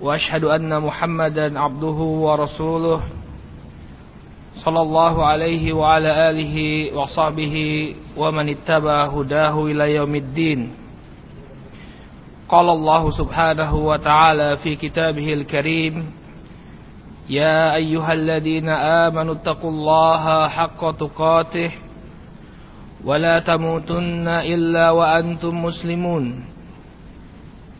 وأشهد أن محمدا عبده ورسوله صلى الله عليه وعلى آله وصحبه ومن اتبع هداه إلى يوم الدين. قال الله سبحانه وتعالى في كتابه الكريم يا أيها الذين آمنوا اتقوا الله حق تقاته ولا تموتن إلا وأنتم مسلمون.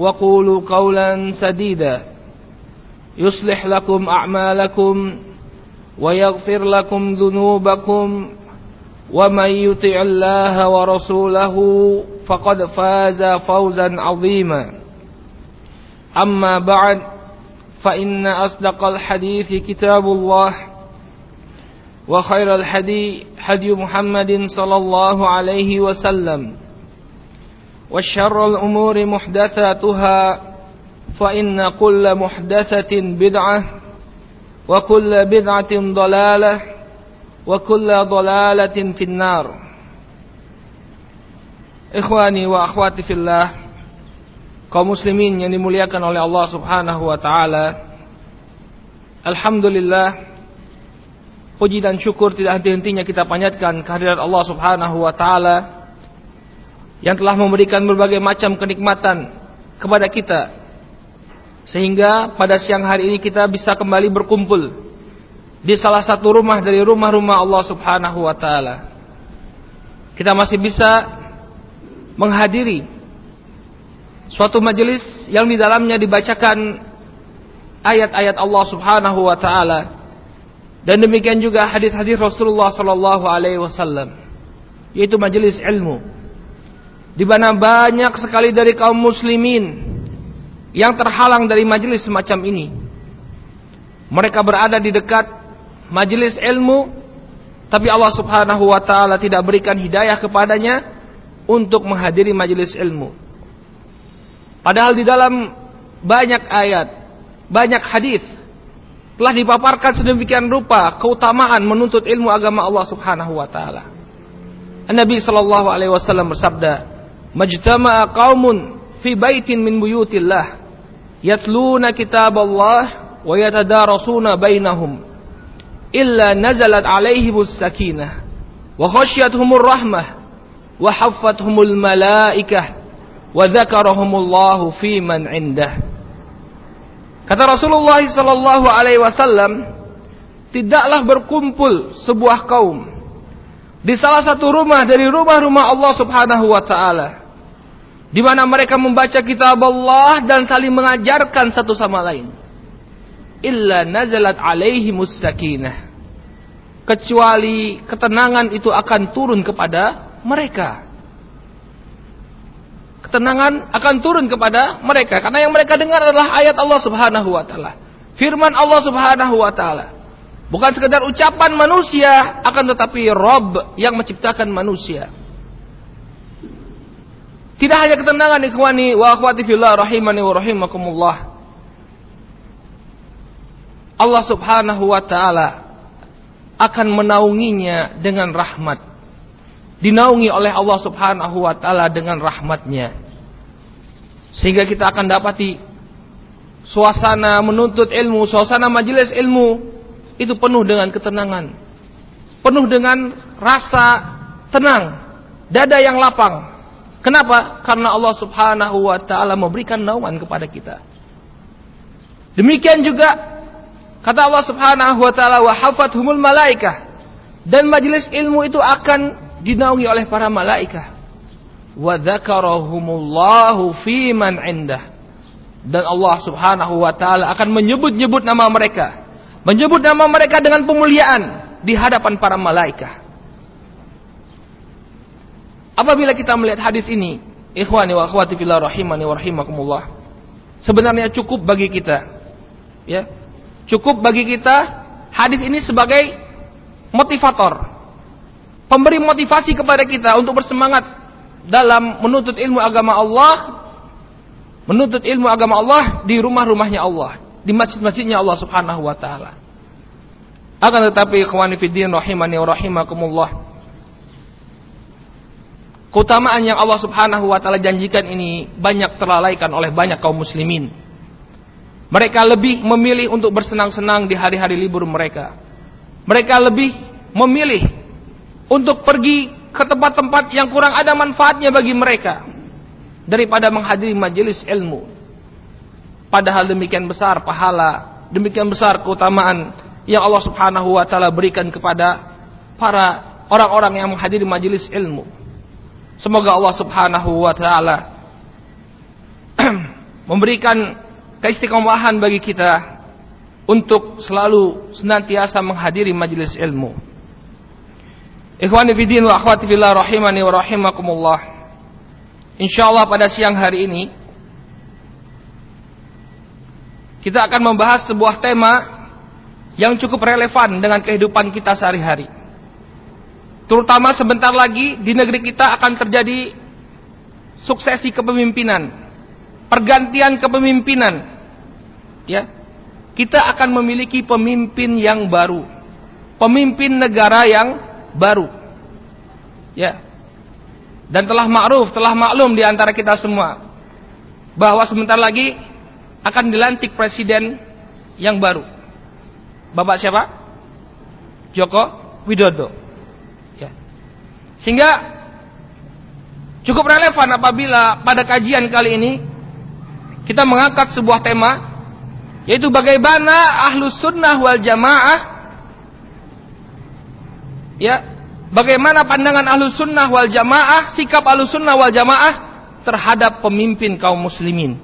وقولوا قولا سديدا. يصلح لكم أعمالكم ويغفر لكم ذنوبكم. ومن يطع الله ورسوله فقد فاز فوزا عظيما. أما بعد فإن أصدق الحديث كتاب الله وخير الحدي حدي محمد صلى الله عليه وسلم. والشر الأمور محدثاتها فإن كل محدثة بدعة وكل بدعة ضلالة وكل ضلالة في النار Ikhwani wa akhwati fillah kaum muslimin yang dimuliakan oleh Allah Subhanahu wa taala Alhamdulillah puji dan syukur tidak henti-hentinya kita panjatkan kehadirat Allah Subhanahu wa taala yang telah memberikan berbagai macam kenikmatan kepada kita. Sehingga pada siang hari ini kita bisa kembali berkumpul di salah satu rumah dari rumah-rumah Allah Subhanahu wa taala. Kita masih bisa menghadiri suatu majelis yang di dalamnya dibacakan ayat-ayat Allah Subhanahu wa taala. Dan demikian juga hadis-hadis Rasulullah sallallahu alaihi wasallam yaitu majelis ilmu di mana banyak sekali dari kaum muslimin yang terhalang dari majelis semacam ini mereka berada di dekat majelis ilmu tapi Allah Subhanahu wa taala tidak berikan hidayah kepadanya untuk menghadiri majelis ilmu. Padahal di dalam banyak ayat, banyak hadis telah dipaparkan sedemikian rupa keutamaan menuntut ilmu agama Allah Subhanahu wa taala. Nabi sallallahu alaihi wasallam bersabda, Majtama'a qaumun fi baitin min buyutillah yatluna kitaballah wa yatadarasuna bainahum illa nazalat alaihimus sakinah wa khasyiatuhumur rahmah wa haffathumul malaikah wa dzakarahumullahu fi man indah. Kata Rasulullah sallallahu alaihi wasallam tidaklah berkumpul sebuah kaum di salah satu rumah dari rumah-rumah Allah Subhanahu wa taala di mana mereka membaca kitab Allah dan saling mengajarkan satu sama lain. Illa nazalat alaihimus sakinah. Kecuali ketenangan itu akan turun kepada mereka. Ketenangan akan turun kepada mereka karena yang mereka dengar adalah ayat Allah Subhanahu wa taala. Firman Allah Subhanahu wa taala. Bukan sekedar ucapan manusia akan tetapi Rob yang menciptakan manusia. Tidak hanya ketenangan ikhwani wa akhwati fillah rahimani wa rahimakumullah. Allah Subhanahu wa taala akan menaunginya dengan rahmat dinaungi oleh Allah Subhanahu wa taala dengan rahmatnya. Sehingga kita akan dapati suasana menuntut ilmu, suasana majelis ilmu itu penuh dengan ketenangan. Penuh dengan rasa tenang, dada yang lapang. Kenapa? Karena Allah Subhanahu wa taala memberikan naungan kepada kita. Demikian juga kata Allah Subhanahu wa taala wa hafathumul malaikah dan majelis ilmu itu akan dinaungi oleh para malaikat. Wa dzakarahumullahu fi man indah. Dan Allah Subhanahu wa taala akan menyebut-nyebut nama mereka. Menyebut nama mereka dengan pemuliaan di hadapan para malaikat. Apabila kita melihat hadis ini, ikhwani wa akhwati fillah rahimani wa rahimakumullah. Sebenarnya cukup bagi kita. Ya. Cukup bagi kita hadis ini sebagai motivator. Pemberi motivasi kepada kita untuk bersemangat dalam menuntut ilmu agama Allah, menuntut ilmu agama Allah di rumah-rumahnya Allah, di masjid-masjidnya Allah Subhanahu wa taala. Akan tetapi ikhwani fiddin rahimani wa rahimakumullah Keutamaan yang Allah subhanahu wa ta'ala janjikan ini banyak terlalaikan oleh banyak kaum muslimin. Mereka lebih memilih untuk bersenang-senang di hari-hari libur mereka. Mereka lebih memilih untuk pergi ke tempat-tempat yang kurang ada manfaatnya bagi mereka. Daripada menghadiri majelis ilmu. Padahal demikian besar pahala, demikian besar keutamaan yang Allah subhanahu wa ta'ala berikan kepada para orang-orang yang menghadiri majelis ilmu. Semoga Allah Subhanahu wa taala memberikan keistiqomahan bagi kita untuk selalu senantiasa menghadiri majelis ilmu. Ikhwani wa akhwati fillah rahimani wa rahimakumullah. Insyaallah pada siang hari ini kita akan membahas sebuah tema yang cukup relevan dengan kehidupan kita sehari-hari. Terutama sebentar lagi di negeri kita akan terjadi suksesi kepemimpinan, pergantian kepemimpinan. Ya. Kita akan memiliki pemimpin yang baru. Pemimpin negara yang baru. Ya. Dan telah ma'ruf, telah maklum di antara kita semua bahwa sebentar lagi akan dilantik presiden yang baru. Bapak siapa? Joko Widodo. Sehingga cukup relevan apabila pada kajian kali ini kita mengangkat sebuah tema yaitu bagaimana ahlus sunnah wal jamaah ya bagaimana pandangan ahlus sunnah wal jamaah sikap ahlus sunnah wal jamaah terhadap pemimpin kaum muslimin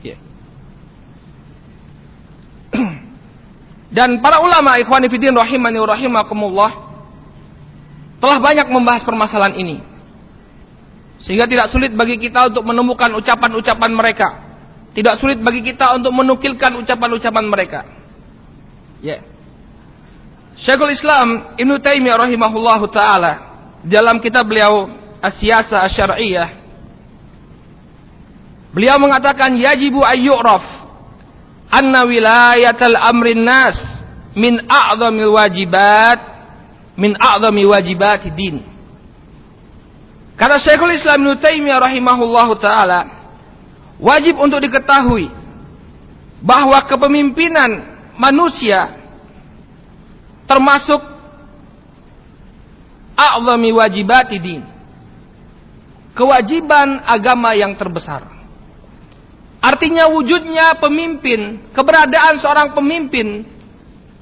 ya. dan para ulama ikhwani fidin rahimani rahimakumullah telah banyak membahas permasalahan ini. Sehingga tidak sulit bagi kita untuk menemukan ucapan-ucapan mereka. Tidak sulit bagi kita untuk menukilkan ucapan-ucapan mereka. Ya. Yeah. Syekhul Islam Ibn Taimiyah rahimahullah taala dalam kitab beliau As-Siyasa Asy-Syar'iyyah Beliau mengatakan yajibu ayyuraf anna wilayatal amrin nas min a'zamil wajibat min a'zami wajibati din. Kata Syekhul Islam Ibnu Taimiyah rahimahullahu taala, wajib untuk diketahui bahwa kepemimpinan manusia termasuk a'zami wajibati din. Kewajiban agama yang terbesar. Artinya wujudnya pemimpin, keberadaan seorang pemimpin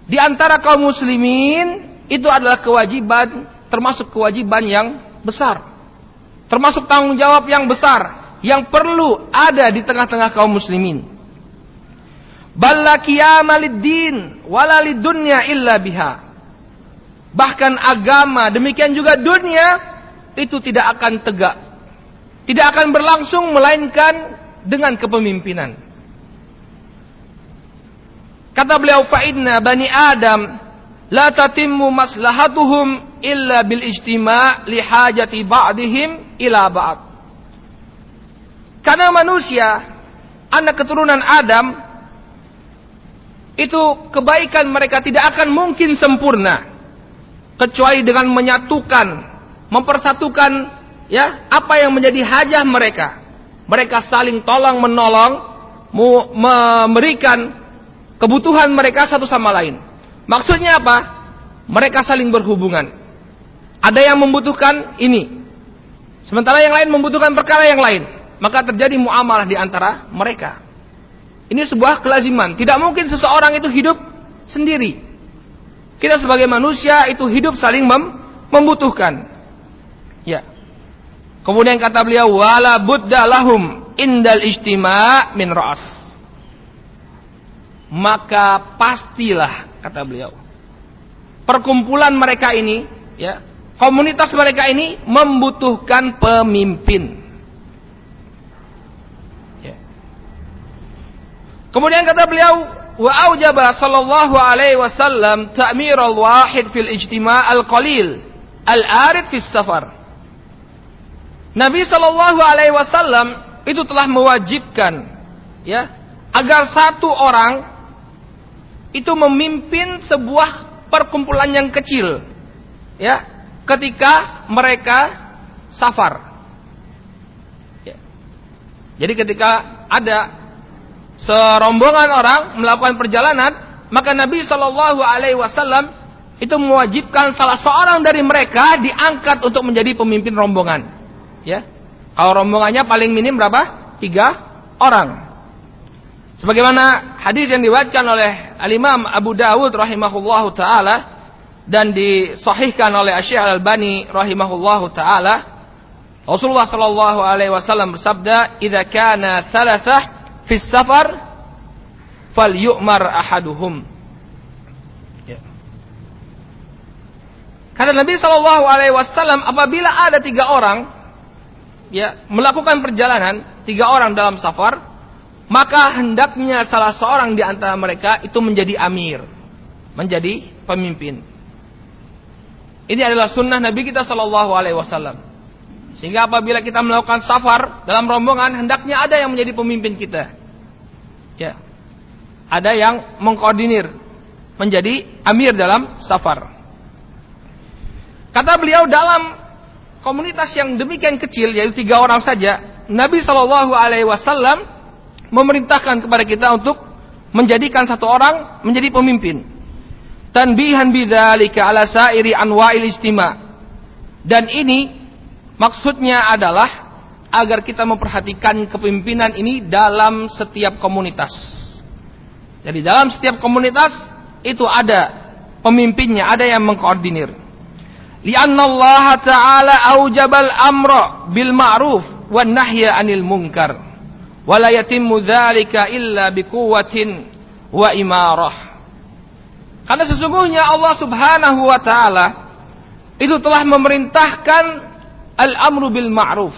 di antara kaum muslimin itu adalah kewajiban termasuk kewajiban yang besar. Termasuk tanggung jawab yang besar yang perlu ada di tengah-tengah kaum muslimin. Illa biha. Bahkan agama demikian juga dunia itu tidak akan tegak. Tidak akan berlangsung melainkan dengan kepemimpinan. Kata beliau fa'idna bani Adam la tatimmu maslahatuhum illa bil ijtima' li hajati ba'dihim. Karena manusia, anak keturunan Adam, itu kebaikan mereka tidak akan mungkin sempurna kecuali dengan menyatukan, mempersatukan ya apa yang menjadi hajah mereka. Mereka saling tolong menolong, memberikan kebutuhan mereka satu sama lain. Maksudnya apa? Mereka saling berhubungan. Ada yang membutuhkan ini. Sementara yang lain membutuhkan perkara yang lain. Maka terjadi muamalah di antara mereka. Ini sebuah kelaziman. Tidak mungkin seseorang itu hidup sendiri. Kita sebagai manusia itu hidup saling mem membutuhkan. Ya. Kemudian kata beliau wala budda lahum indal ijtima' min ra's. Maka pastilah kata beliau perkumpulan mereka ini ya komunitas mereka ini membutuhkan pemimpin. Ya. Kemudian kata beliau, wa aujaba sallallahu alaihi wasallam ta'mir al-wahid fil ijtima' al-qalil al-arid fis safar. Nabi sallallahu alaihi wasallam itu telah mewajibkan ya agar satu orang itu memimpin sebuah perkumpulan yang kecil ya ketika mereka safar. Ya. Jadi ketika ada serombongan orang melakukan perjalanan, maka Nabi Shallallahu Alaihi Wasallam itu mewajibkan salah seorang dari mereka diangkat untuk menjadi pemimpin rombongan. Ya, kalau rombongannya paling minim berapa? Tiga orang. Sebagaimana hadis yang diwajibkan oleh Al Imam Abu Dawud rahimahullahu taala dan disahihkan oleh Syekh Al-Albani rahimahullahu taala Rasulullah sallallahu alaihi wasallam bersabda idza kana thalathah fi safar falyu'mar ahaduhum ya. Kata Nabi sallallahu alaihi wasallam apabila ada tiga orang ya melakukan perjalanan tiga orang dalam safar maka hendaknya salah seorang di antara mereka itu menjadi amir menjadi pemimpin ini adalah sunnah Nabi kita Shallallahu Alaihi Wasallam. Sehingga apabila kita melakukan safar dalam rombongan, hendaknya ada yang menjadi pemimpin kita. Ya. Ada yang mengkoordinir menjadi amir dalam safar. Kata beliau dalam komunitas yang demikian kecil yaitu tiga orang saja, Nabi Shallallahu Alaihi Wasallam memerintahkan kepada kita untuk menjadikan satu orang menjadi pemimpin tanbihan bidzalika ala sairi anwa'il istima. Dan ini maksudnya adalah agar kita memperhatikan kepemimpinan ini dalam setiap komunitas. Jadi dalam setiap komunitas itu ada pemimpinnya, ada yang mengkoordinir. Lianna Allah Ta'ala aujabal amra bil ma'ruf wan nahya 'anil munkar. Wa la yatimmu dzalika illa biquwwatin wa imarah. Karena sesungguhnya Allah Subhanahu wa taala itu telah memerintahkan al-amru bil ma'ruf.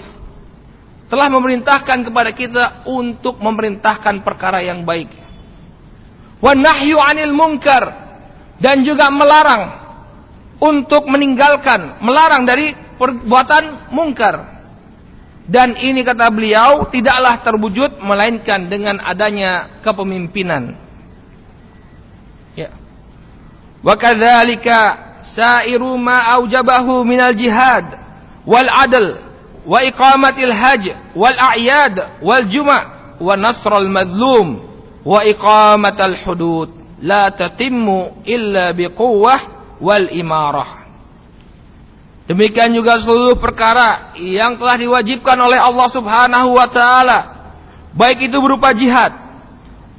Telah memerintahkan kepada kita untuk memerintahkan perkara yang baik. Wa nahyu 'anil munkar dan juga melarang untuk meninggalkan, melarang dari perbuatan mungkar. Dan ini kata beliau tidaklah terwujud melainkan dengan adanya kepemimpinan. Ya. Wa kadzalika sa'iru ma aujabahu minal jihad wal adl wa iqamatil hajj wal a'yad wal juma' wa nasral mazlum, wa iqamatal hudud la tatimmu illa biquwwah wal imarah. Demikian juga seluruh perkara yang telah diwajibkan oleh Allah Subhanahu wa taala, baik itu berupa jihad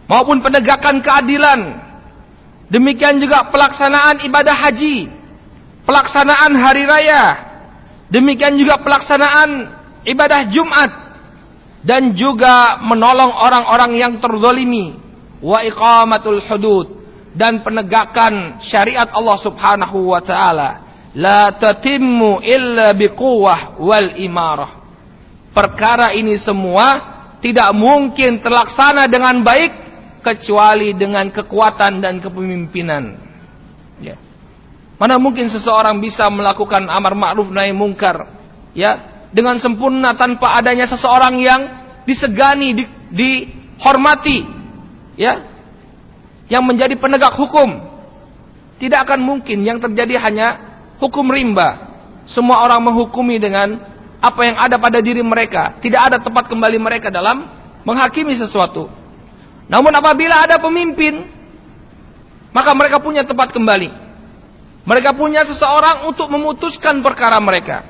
maupun penegakan keadilan. Demikian juga pelaksanaan ibadah haji, pelaksanaan hari raya, demikian juga pelaksanaan ibadah Jumat dan juga menolong orang-orang yang terzalimi wa iqamatul hudud dan penegakan syariat Allah Subhanahu wa taala la tatimmu illa biquwwah wal imarah perkara ini semua tidak mungkin terlaksana dengan baik kecuali dengan kekuatan dan kepemimpinan. Ya. Mana mungkin seseorang bisa melakukan amar ma'ruf nahi mungkar ya dengan sempurna tanpa adanya seseorang yang disegani, di, dihormati ya yang menjadi penegak hukum. Tidak akan mungkin yang terjadi hanya hukum rimba. Semua orang menghukumi dengan apa yang ada pada diri mereka. Tidak ada tempat kembali mereka dalam menghakimi sesuatu. Namun apabila ada pemimpin, maka mereka punya tempat kembali. Mereka punya seseorang untuk memutuskan perkara mereka.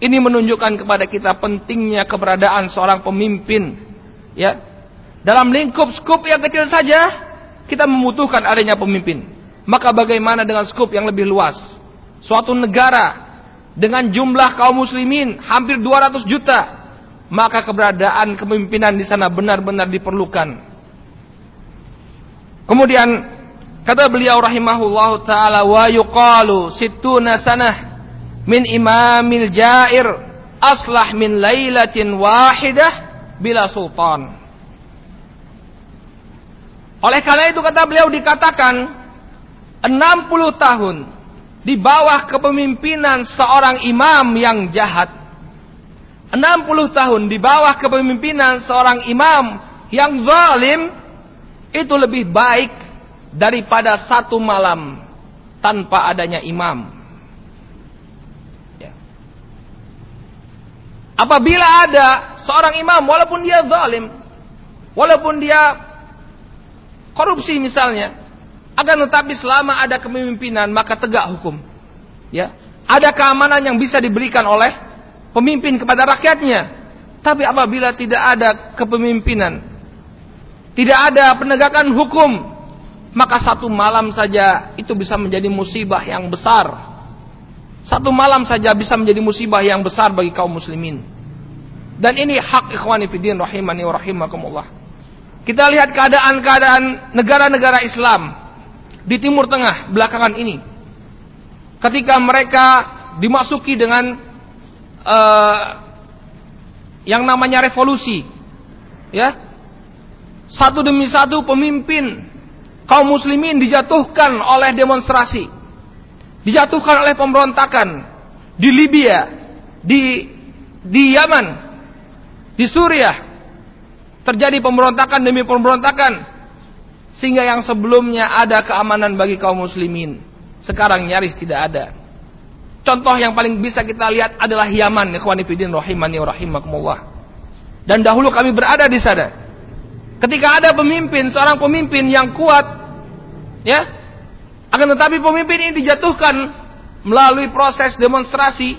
Ini menunjukkan kepada kita pentingnya keberadaan seorang pemimpin, ya. dalam lingkup skup yang kecil saja kita membutuhkan adanya pemimpin. Maka bagaimana dengan skup yang lebih luas? Suatu negara dengan jumlah kaum muslimin hampir 200 juta, maka keberadaan kepemimpinan di sana benar-benar diperlukan. Kemudian kata beliau rahimahullahu taala wa yuqalu sittuna sanah min imamil jair aslah min lailatin wahidah bila sultan. Oleh karena itu kata beliau dikatakan 60 tahun di bawah kepemimpinan seorang imam yang jahat. 60 tahun di bawah kepemimpinan seorang imam yang zalim itu lebih baik daripada satu malam tanpa adanya imam. Ya. Apabila ada seorang imam walaupun dia zalim, walaupun dia korupsi misalnya, akan tetapi selama ada kepemimpinan maka tegak hukum. Ya, ada keamanan yang bisa diberikan oleh pemimpin kepada rakyatnya. Tapi apabila tidak ada kepemimpinan, tidak ada penegakan hukum, maka satu malam saja itu bisa menjadi musibah yang besar. Satu malam saja bisa menjadi musibah yang besar bagi kaum muslimin. Dan ini hak ikhwani fiddin rahimani wa rahimakumullah. Kita lihat keadaan-keadaan negara-negara Islam di Timur Tengah belakangan ini. Ketika mereka dimasuki dengan uh, yang namanya revolusi, ya, satu demi satu pemimpin kaum muslimin dijatuhkan oleh demonstrasi, dijatuhkan oleh pemberontakan di Libya, di di Yaman, di Suriah, Terjadi pemberontakan demi pemberontakan. Sehingga yang sebelumnya ada keamanan bagi kaum muslimin. Sekarang nyaris tidak ada. Contoh yang paling bisa kita lihat adalah Yaman. Ikhwanifidin rahimani rahimakumullah. Dan dahulu kami berada di sana. Ketika ada pemimpin, seorang pemimpin yang kuat. ya, Akan tetapi pemimpin ini dijatuhkan melalui proses demonstrasi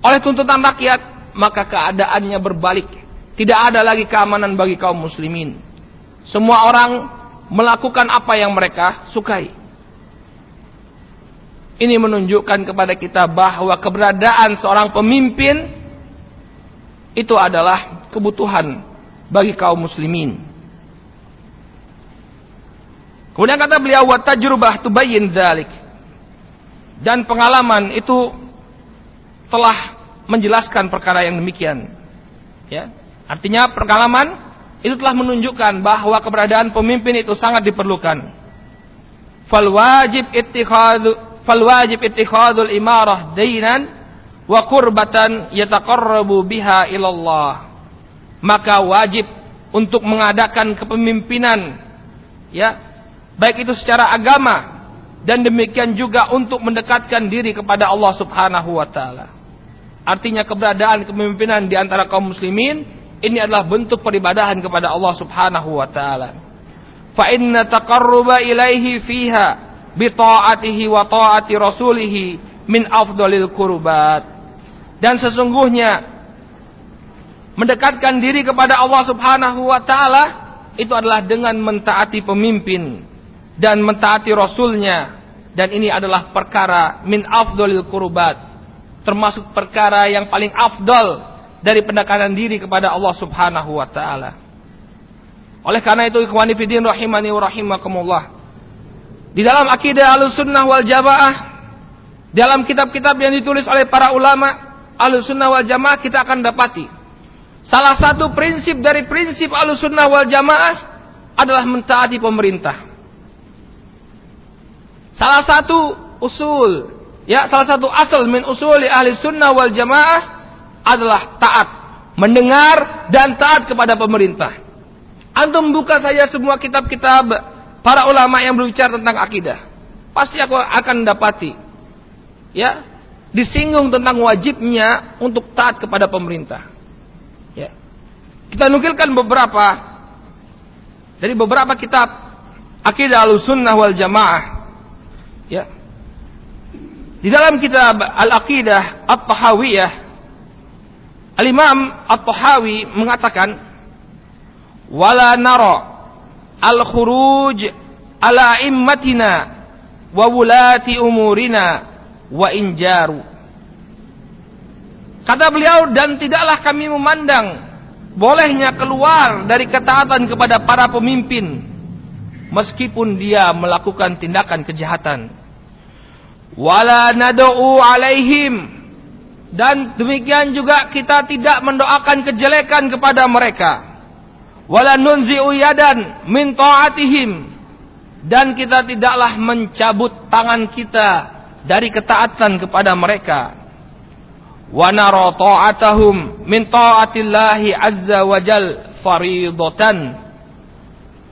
oleh tuntutan rakyat. Maka keadaannya berbalik tidak ada lagi keamanan bagi kaum muslimin. Semua orang melakukan apa yang mereka sukai. Ini menunjukkan kepada kita bahwa keberadaan seorang pemimpin itu adalah kebutuhan bagi kaum muslimin. Kemudian kata beliau wa tajrubah tubayyin dzalik. Dan pengalaman itu telah menjelaskan perkara yang demikian. Ya. Artinya pengalaman itu telah menunjukkan bahwa keberadaan pemimpin itu sangat diperlukan. Fal wajib fal wajib ittikhadul imarah dainan wa qurbatan yataqarrabu biha ilallah. Maka wajib untuk mengadakan kepemimpinan ya, baik itu secara agama dan demikian juga untuk mendekatkan diri kepada Allah Subhanahu wa taala. Artinya keberadaan kepemimpinan di antara kaum muslimin ini adalah bentuk peribadahan kepada Allah Subhanahu wa taala. Fa inna taqarruba ilaihi fiha bi ta'atihi wa ta'ati rasulih min afdalil qurbat. Dan sesungguhnya mendekatkan diri kepada Allah Subhanahu wa taala itu adalah dengan mentaati pemimpin dan mentaati rasulnya dan ini adalah perkara min afdalil qurbat termasuk perkara yang paling afdal dari pendekatan diri kepada Allah Subhanahu wa taala. Oleh karena itu ikhwani fillah rahimani wa rahimakumullah. Di dalam akidah Ahlussunnah wal Jamaah dalam kitab-kitab yang ditulis oleh para ulama Ahlussunnah wal Jamaah kita akan dapati salah satu prinsip dari prinsip Ahlussunnah wal Jamaah adalah mentaati pemerintah. Salah satu usul ya salah satu asal min usuli ahli sunnah wal jamaah adalah taat, mendengar dan taat kepada pemerintah. Antum buka saja semua kitab-kitab para ulama yang berbicara tentang akidah. Pasti aku akan dapati ya, disinggung tentang wajibnya untuk taat kepada pemerintah. Ya. Kita nukilkan beberapa dari beberapa kitab akidah al-sunnah wal jamaah. Ya. Di dalam kitab Al-Aqidah At-Tahawiyah Al-Imam At-Tahawi mengatakan wala nara al-khuruj ala immatina wa wulati umurina wa injaru kata beliau dan tidaklah kami memandang bolehnya keluar dari ketaatan kepada para pemimpin meskipun dia melakukan tindakan kejahatan. Wala nad'u alaihim dan demikian juga kita tidak mendoakan kejelekan kepada mereka. Wala nunzi'u yadan min ta'atihim. Dan kita tidaklah mencabut tangan kita dari ketaatan kepada mereka. Wa nara ta'atahum min ta'atillahi azza wa jal faridatan.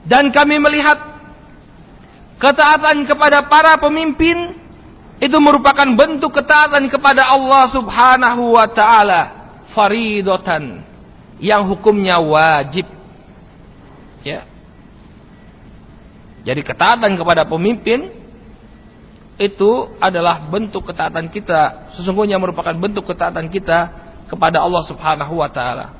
Dan kami melihat Ketaatan kepada para pemimpin itu merupakan bentuk ketaatan kepada Allah Subhanahu wa taala, faridotan yang hukumnya wajib. Ya. Jadi ketaatan kepada pemimpin itu adalah bentuk ketaatan kita, sesungguhnya merupakan bentuk ketaatan kita kepada Allah Subhanahu wa taala.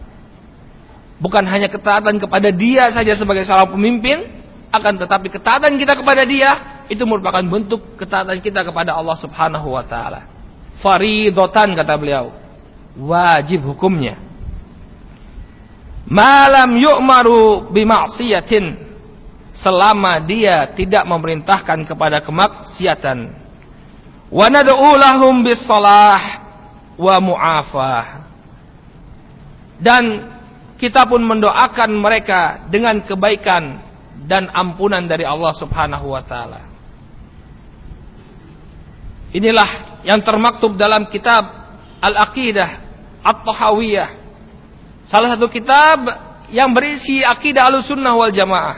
Bukan hanya ketaatan kepada dia saja sebagai seorang pemimpin, akan tetapi ketaatan kita kepada dia itu merupakan bentuk ketaatan kita kepada Allah Subhanahu wa taala. Faridotan kata beliau. Wajib hukumnya. Malam yu'maru bima'siyatin selama dia tidak memerintahkan kepada kemaksiatan. Wa nad'u lahum bisalah wa mu'afah. Dan kita pun mendoakan mereka dengan kebaikan dan ampunan dari Allah Subhanahu wa taala. Inilah yang termaktub dalam kitab Al-Aqidah At-Tahawiyah. Salah satu kitab yang berisi akidah Ahlussunnah wal Jamaah.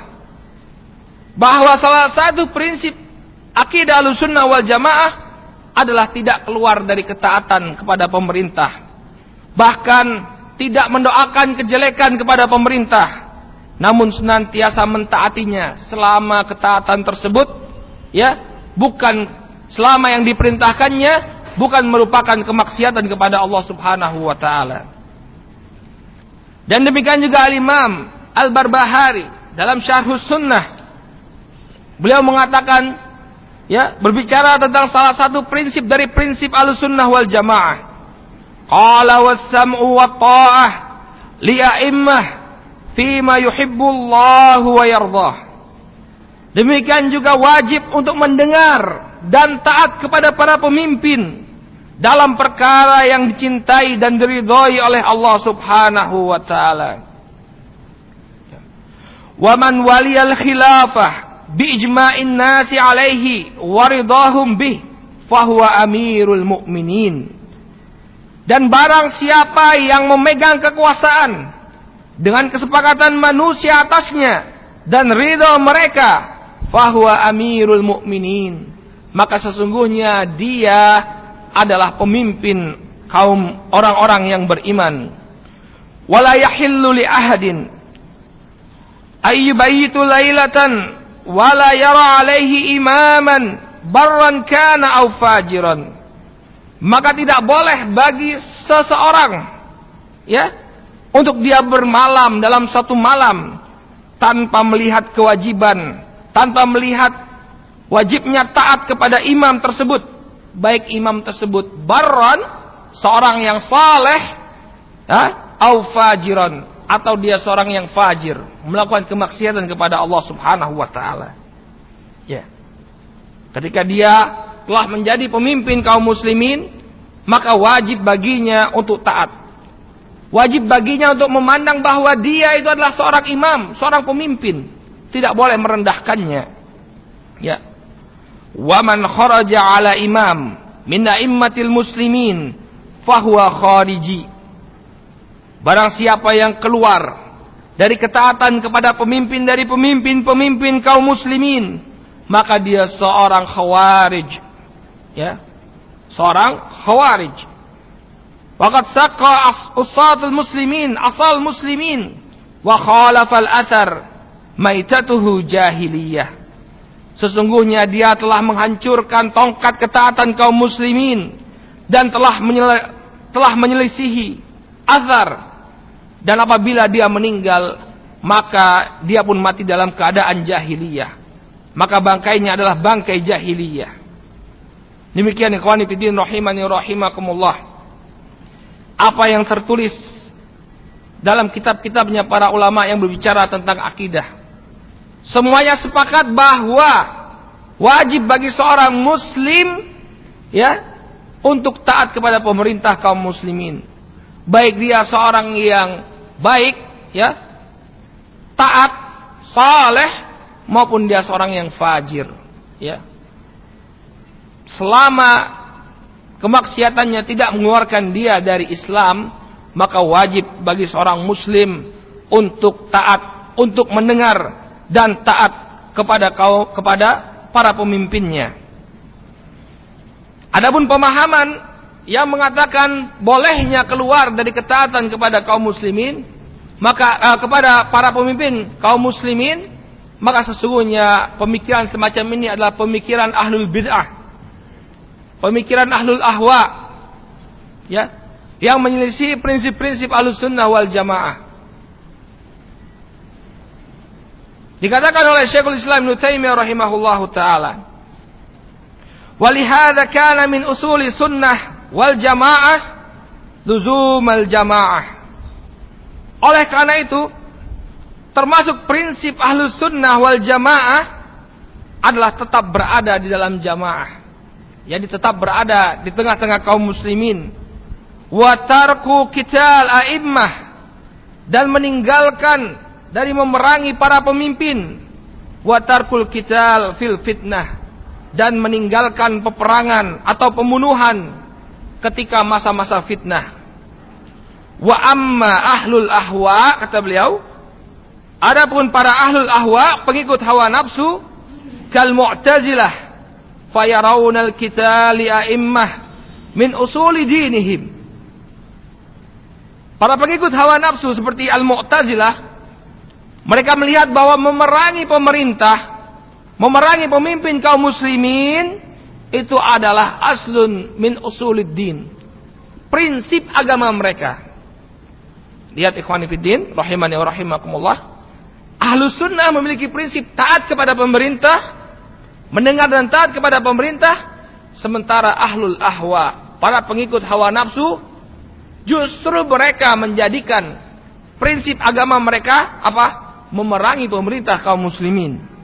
Bahwa salah satu prinsip akidah Ahlussunnah wal Jamaah adalah tidak keluar dari ketaatan kepada pemerintah. Bahkan tidak mendoakan kejelekan kepada pemerintah namun senantiasa mentaatinya selama ketaatan tersebut ya bukan selama yang diperintahkannya bukan merupakan kemaksiatan kepada Allah Subhanahu wa taala. Dan demikian juga Al-Imam Al-Barbahari dalam Syarhus Sunnah beliau mengatakan ya berbicara tentang salah satu prinsip dari prinsip Ahlussunnah wal Jamaah. Qala was-sam'u wat ta'ah li a'immah fima yuhibbullahu wa yardah. Demikian juga wajib untuk mendengar dan taat kepada para pemimpin dalam perkara yang dicintai dan diridhoi oleh Allah Subhanahu wa taala. Wa man waliyal khilafah bi ijma'in nasi alaihi wa ridahum bih fahuwa amirul mu'minin. Dan barang siapa yang memegang kekuasaan dengan kesepakatan manusia atasnya dan ridho mereka fahuwa amirul mu'minin maka sesungguhnya dia adalah pemimpin kaum orang-orang yang beriman. Wala yahillu li ahadin. Lailatan imaman barran kana au fajiran. Maka tidak boleh bagi seseorang ya untuk dia bermalam dalam satu malam tanpa melihat kewajiban, tanpa melihat wajibnya taat kepada imam tersebut, baik imam tersebut baron, seorang yang saleh, ya, au atau dia seorang yang fajir, melakukan kemaksiatan kepada Allah Subhanahu wa taala. Ya. Ketika dia telah menjadi pemimpin kaum muslimin, maka wajib baginya untuk taat Wajib baginya untuk memandang bahwa dia itu adalah seorang imam, seorang pemimpin. Tidak boleh merendahkannya. Ya. Wa man kharaja ala imam min a'immatil muslimin fahuwa khariji. Barang siapa yang keluar dari ketaatan kepada pemimpin dari pemimpin-pemimpin kaum muslimin, maka dia seorang khawarij. Ya. Seorang khawarij. Waqad saqqa usatul muslimin, asal muslimin wa khalafal athar maitatuhu jahiliyah. Sesungguhnya dia telah menghancurkan tongkat ketaatan kaum muslimin dan telah telah menyelisihi azar dan apabila dia meninggal maka dia pun mati dalam keadaan jahiliyah. Maka bangkainya adalah bangkai jahiliyah. Demikian ikhwani fiddin rahimani rahimakumullah. Apa yang tertulis dalam kitab-kitabnya para ulama yang berbicara tentang akidah. Semuanya sepakat bahwa wajib bagi seorang muslim ya untuk taat kepada pemerintah kaum muslimin. Baik dia seorang yang baik ya, taat, saleh maupun dia seorang yang fajir, ya. Selama kemaksiatannya tidak mengeluarkan dia dari Islam, maka wajib bagi seorang muslim untuk taat, untuk mendengar dan taat kepada kau kepada para pemimpinnya. Adapun pemahaman yang mengatakan bolehnya keluar dari ketaatan kepada kaum muslimin, maka uh, kepada para pemimpin kaum muslimin, maka sesungguhnya pemikiran semacam ini adalah pemikiran ahlul bid'ah. Pemikiran ahlul ahwa. Ya, yang menyelisih prinsip-prinsip ahlus sunnah wal jamaah. Dikatakan oleh Syekhul Islam Ibnu Taimiyah rahimahullahu taala, Walihada kana min usuli sunnah wal jamaah luzum al jamaah. Oleh karena itu, termasuk prinsip ahlus sunnah wal jamaah adalah tetap berada di dalam jamaah. Jadi tetap berada di tengah-tengah kaum muslimin. Watarku kital a'immah. Dan meninggalkan dari memerangi para pemimpin. Watarkul kital fil fitnah dan meninggalkan peperangan atau pembunuhan ketika masa-masa fitnah. Wa amma ahlul ahwa kata beliau, adapun para ahlul ahwa pengikut hawa nafsu kal mu'tazilah fayarawna al-qitali a'immah min usuli dinihim. Para pengikut hawa nafsu seperti al-mu'tazilah mereka melihat bahwa memerangi pemerintah memerangi pemimpin kaum muslimin itu adalah aslun min usuliddin. Prinsip agama mereka. Lihat ikhwani fiddin, rahimani wa rahimakumullah. Ahlu sunnah memiliki prinsip taat kepada pemerintah, mendengar dan taat kepada pemerintah, sementara ahlul ahwa, para pengikut hawa nafsu, justru mereka menjadikan prinsip agama mereka apa? Memerangi pemerintah kaum muslimin.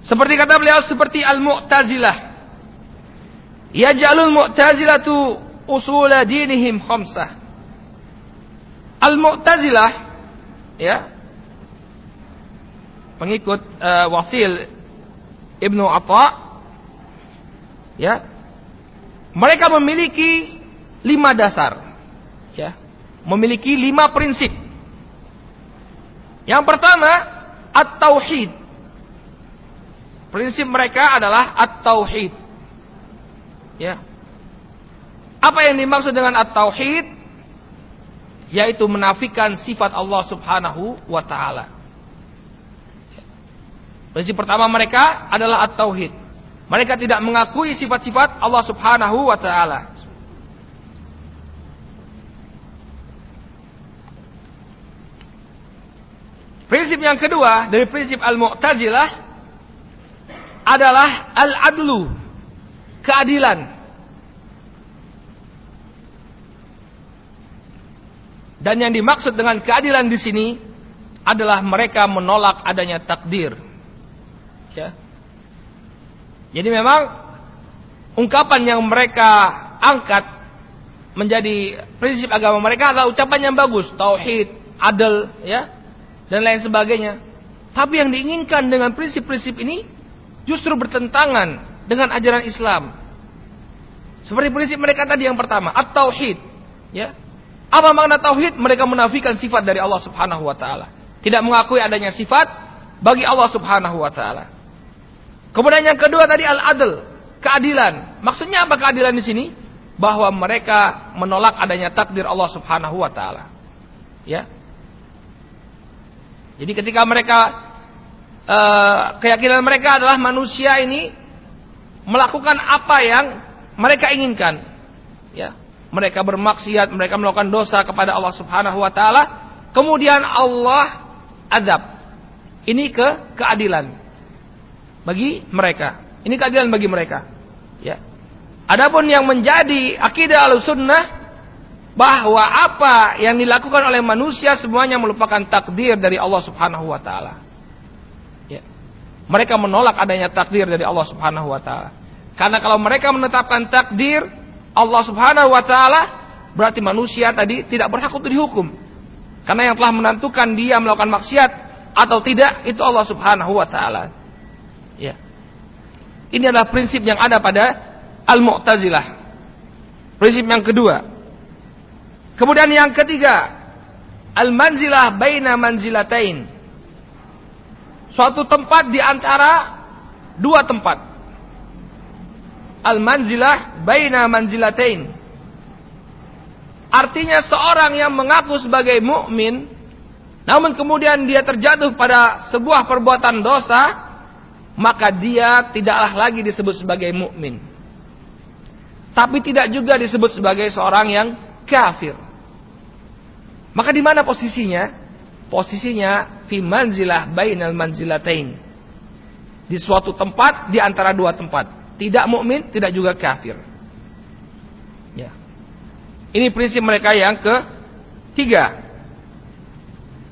Seperti kata beliau seperti al-mu'tazilah. Ya jalul mu'tazilatu usul dinihim khamsah. Al-mu'tazilah ya pengikut uh, Wasil Ibnu Atha ya mereka memiliki lima dasar ya memiliki lima prinsip yang pertama at-tauhid Prinsip mereka adalah at-tauhid. Ya. Apa yang dimaksud dengan at-tauhid? Yaitu menafikan sifat Allah Subhanahu wa taala. Prinsip pertama mereka adalah at-tauhid. Mereka tidak mengakui sifat-sifat Allah Subhanahu wa taala. Prinsip yang kedua dari prinsip Al-Mu'tazilah adalah al-adlu, keadilan. Dan yang dimaksud dengan keadilan di sini adalah mereka menolak adanya takdir. Ya. Jadi memang ungkapan yang mereka angkat menjadi prinsip agama mereka adalah ucapan yang bagus, tauhid, adil, ya, dan lain sebagainya. Tapi yang diinginkan dengan prinsip-prinsip ini justru bertentangan dengan ajaran Islam. Seperti prinsip mereka tadi yang pertama, at-tauhid, ya. Apa makna tauhid? Mereka menafikan sifat dari Allah Subhanahu wa taala. Tidak mengakui adanya sifat bagi Allah Subhanahu wa taala. Kemudian yang kedua tadi al-adl, keadilan. Maksudnya apa keadilan di sini? Bahwa mereka menolak adanya takdir Allah Subhanahu wa taala. Ya. Jadi ketika mereka Eh, keyakinan mereka adalah manusia ini melakukan apa yang mereka inginkan. Ya, mereka bermaksiat, mereka melakukan dosa kepada Allah Subhanahu wa taala, kemudian Allah adab. Ini ke keadilan bagi mereka. Ini keadilan bagi mereka. Ya. Adapun yang menjadi akidah al-sunnah bahwa apa yang dilakukan oleh manusia semuanya merupakan takdir dari Allah Subhanahu wa taala. Ya. Mereka menolak adanya takdir dari Allah Subhanahu wa taala. Karena kalau mereka menetapkan takdir Allah Subhanahu wa taala berarti manusia tadi tidak berhak untuk dihukum. Karena yang telah menentukan dia melakukan maksiat atau tidak itu Allah Subhanahu wa taala. Ya. Ini adalah prinsip yang ada pada Al-Mu'tazilah. Prinsip yang kedua. Kemudian yang ketiga, Al-manzilah baina manzilatain. Suatu tempat di antara dua tempat. Al-manzilah baina manzilatain. Artinya seorang yang mengaku sebagai mukmin namun kemudian dia terjatuh pada sebuah perbuatan dosa, maka dia tidaklah lagi disebut sebagai mukmin. Tapi tidak juga disebut sebagai seorang yang kafir. Maka di mana posisinya? Posisinya fi manzilah bainal manzilatain. Di suatu tempat di antara dua tempat. Tidak mukmin, tidak juga kafir. Ya. Ini prinsip mereka yang ketiga.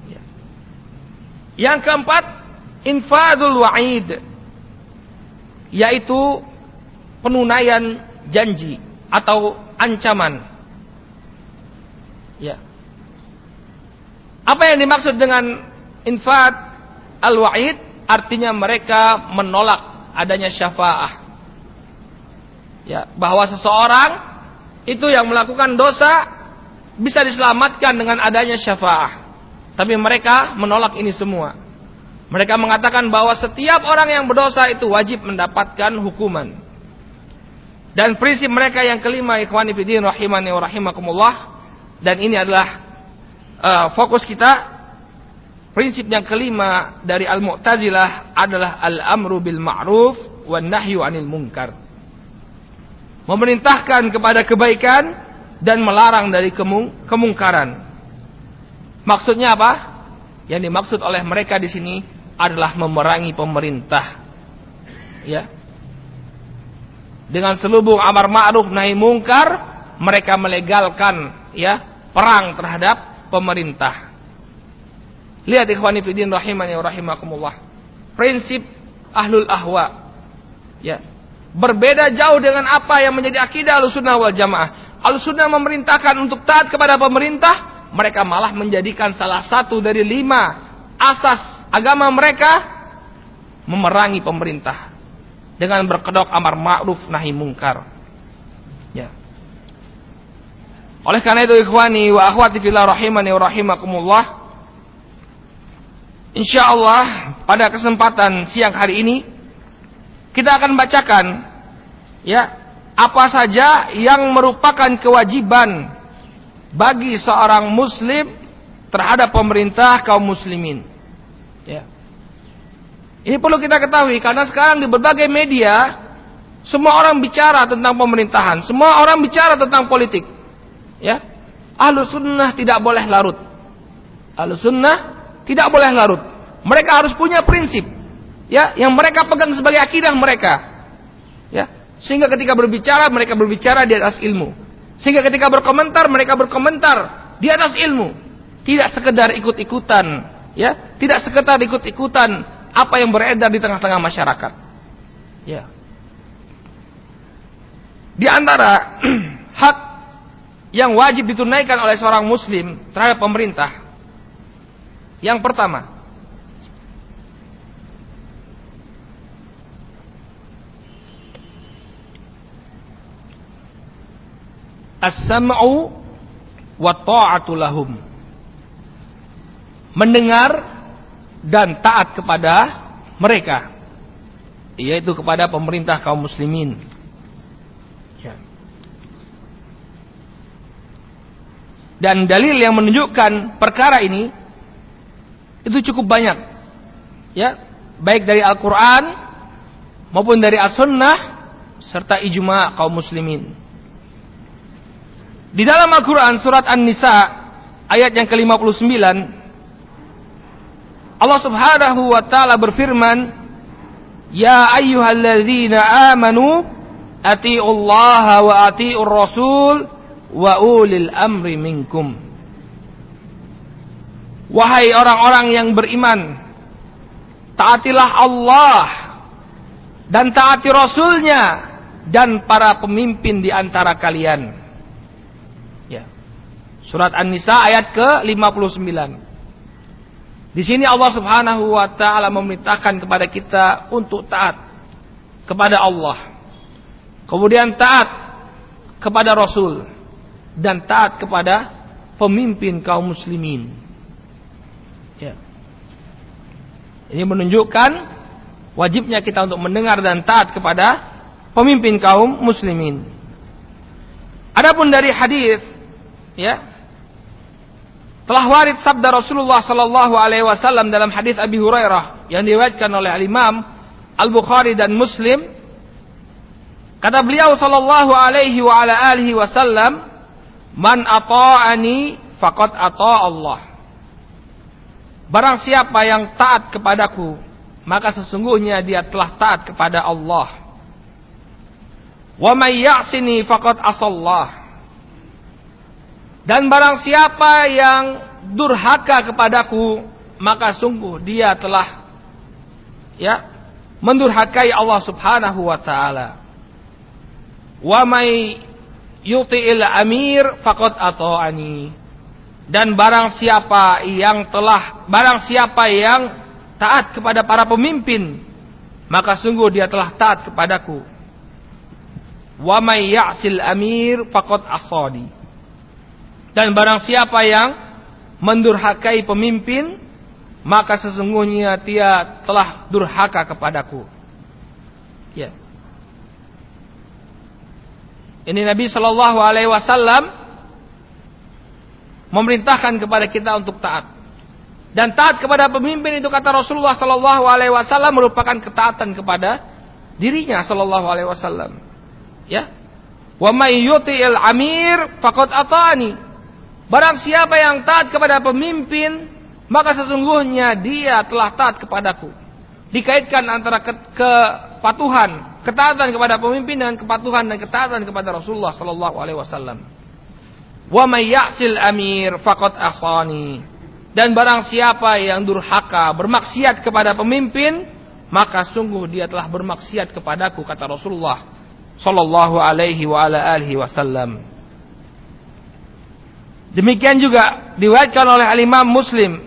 Ya. Yang keempat, infadul wa'id yaitu penunaian janji atau ancaman. Ya. Apa yang dimaksud dengan infat al-wa'id? Artinya mereka menolak adanya syafaah. Ya, bahwa seseorang itu yang melakukan dosa bisa diselamatkan dengan adanya syafaah. Tapi mereka menolak ini semua. Mereka mengatakan bahwa setiap orang yang berdosa itu wajib mendapatkan hukuman. Dan prinsip mereka yang kelima ikhwani fiddin rahimani wa rahimakumullah dan ini adalah uh, fokus kita prinsip yang kelima dari al-mu'tazilah adalah al-amru bil ma'ruf wan nahyu 'anil munkar. Memerintahkan kepada kebaikan dan melarang dari kemung kemungkaran. Maksudnya apa? Yang dimaksud oleh mereka di sini adalah memerangi pemerintah. Ya. Dengan selubung amar ma'ruf nahi mungkar, mereka melegalkan ya perang terhadap pemerintah. Lihat ikhwani fillah rahimani wa rahimakumullah. Prinsip ahlul ahwa. Ya. Berbeda jauh dengan apa yang menjadi akidah Ahlussunnah wal Jamaah. Ahlussunnah memerintahkan untuk taat kepada pemerintah, mereka malah menjadikan salah satu dari lima asas agama mereka memerangi pemerintah dengan berkedok amar ma'ruf nahi mungkar. Ya. Oleh karena itu ikhwani wa akhwati fillah rahimani wa rahimakumullah insyaallah pada kesempatan siang hari ini kita akan bacakan ya apa saja yang merupakan kewajiban bagi seorang muslim terhadap pemerintah kaum muslimin. Ya. Ini perlu kita ketahui karena sekarang di berbagai media semua orang bicara tentang pemerintahan, semua orang bicara tentang politik. Ya. Ahlu sunnah tidak boleh larut. Ahlu sunnah tidak boleh larut. Mereka harus punya prinsip. Ya, yang mereka pegang sebagai akidah mereka. Ya, sehingga ketika berbicara mereka berbicara di atas ilmu. Sehingga ketika berkomentar mereka berkomentar di atas ilmu. Tidak sekedar ikut-ikutan, ya, tidak sekedar ikut-ikutan apa yang beredar di tengah-tengah masyarakat. Ya. Di antara hak yang wajib ditunaikan oleh seorang muslim terhadap pemerintah. Yang pertama, as-sam'u wa ta'atu lahum mendengar dan taat kepada mereka yaitu kepada pemerintah kaum muslimin dan dalil yang menunjukkan perkara ini itu cukup banyak. Ya baik dari Al-Quran maupun dari As-Sunnah serta ijma kaum muslimin. Di dalam Al-Quran surat An-Nisa ayat yang ke-59 Allah Subhanahu wa taala berfirman Ya ayyuhalladzina amanu atiullaha wa atiur rasul wa ulil amri minkum. Wahai orang-orang yang beriman taatilah Allah dan taati rasulnya dan para pemimpin di antara kalian. Ya. Surat An-Nisa ayat ke-59. Di sini Allah Subhanahu wa taala memerintahkan kepada kita untuk taat kepada Allah. Kemudian taat kepada Rasul dan taat kepada pemimpin kaum muslimin. Ya. Ini menunjukkan wajibnya kita untuk mendengar dan taat kepada pemimpin kaum muslimin. Adapun dari hadis ya telah warid sabda Rasulullah sallallahu alaihi wasallam dalam hadis Abi Hurairah yang diriwayatkan oleh Al-Imam Al-Bukhari dan Muslim. Kata beliau sallallahu alaihi wa ala alihi wasallam, "Man ata'ani faqad ata' Allah." Barang siapa yang taat kepadaku, maka sesungguhnya dia telah taat kepada Allah. Wa may ya'sini faqad asallah. Dan barang siapa yang durhaka kepadaku, maka sungguh dia telah ya mendurhakai Allah Subhanahu wa taala. Wa may yuti'il amir faqad ata'ani. Dan barang siapa yang telah barang siapa yang taat kepada para pemimpin, maka sungguh dia telah taat kepadaku. Wa may ya'sil amir faqad asadi. Dan barang siapa yang mendurhakai pemimpin, maka sesungguhnya dia telah durhaka kepadaku. Ya. Ini Nabi Shallallahu Alaihi Wasallam memerintahkan kepada kita untuk taat. Dan taat kepada pemimpin itu kata Rasulullah Shallallahu Alaihi Wasallam merupakan ketaatan kepada dirinya Shallallahu Alaihi Wasallam. Ya. Wa yuti'il amir faqad ata'ani. Barang siapa yang taat kepada pemimpin, maka sesungguhnya dia telah taat kepadaku. Dikaitkan antara ke kepatuhan, ketaatan kepada pemimpin dengan kepatuhan dan ketaatan kepada Rasulullah sallallahu alaihi wasallam. Wa may ya'sil amir faqad asani. Dan barang siapa yang durhaka, bermaksiat kepada pemimpin, maka sungguh dia telah bermaksiat kepadaku kata Rasulullah sallallahu alaihi wa ala alihi wasallam. Demikian juga diriwayatkan oleh Al-Imam Muslim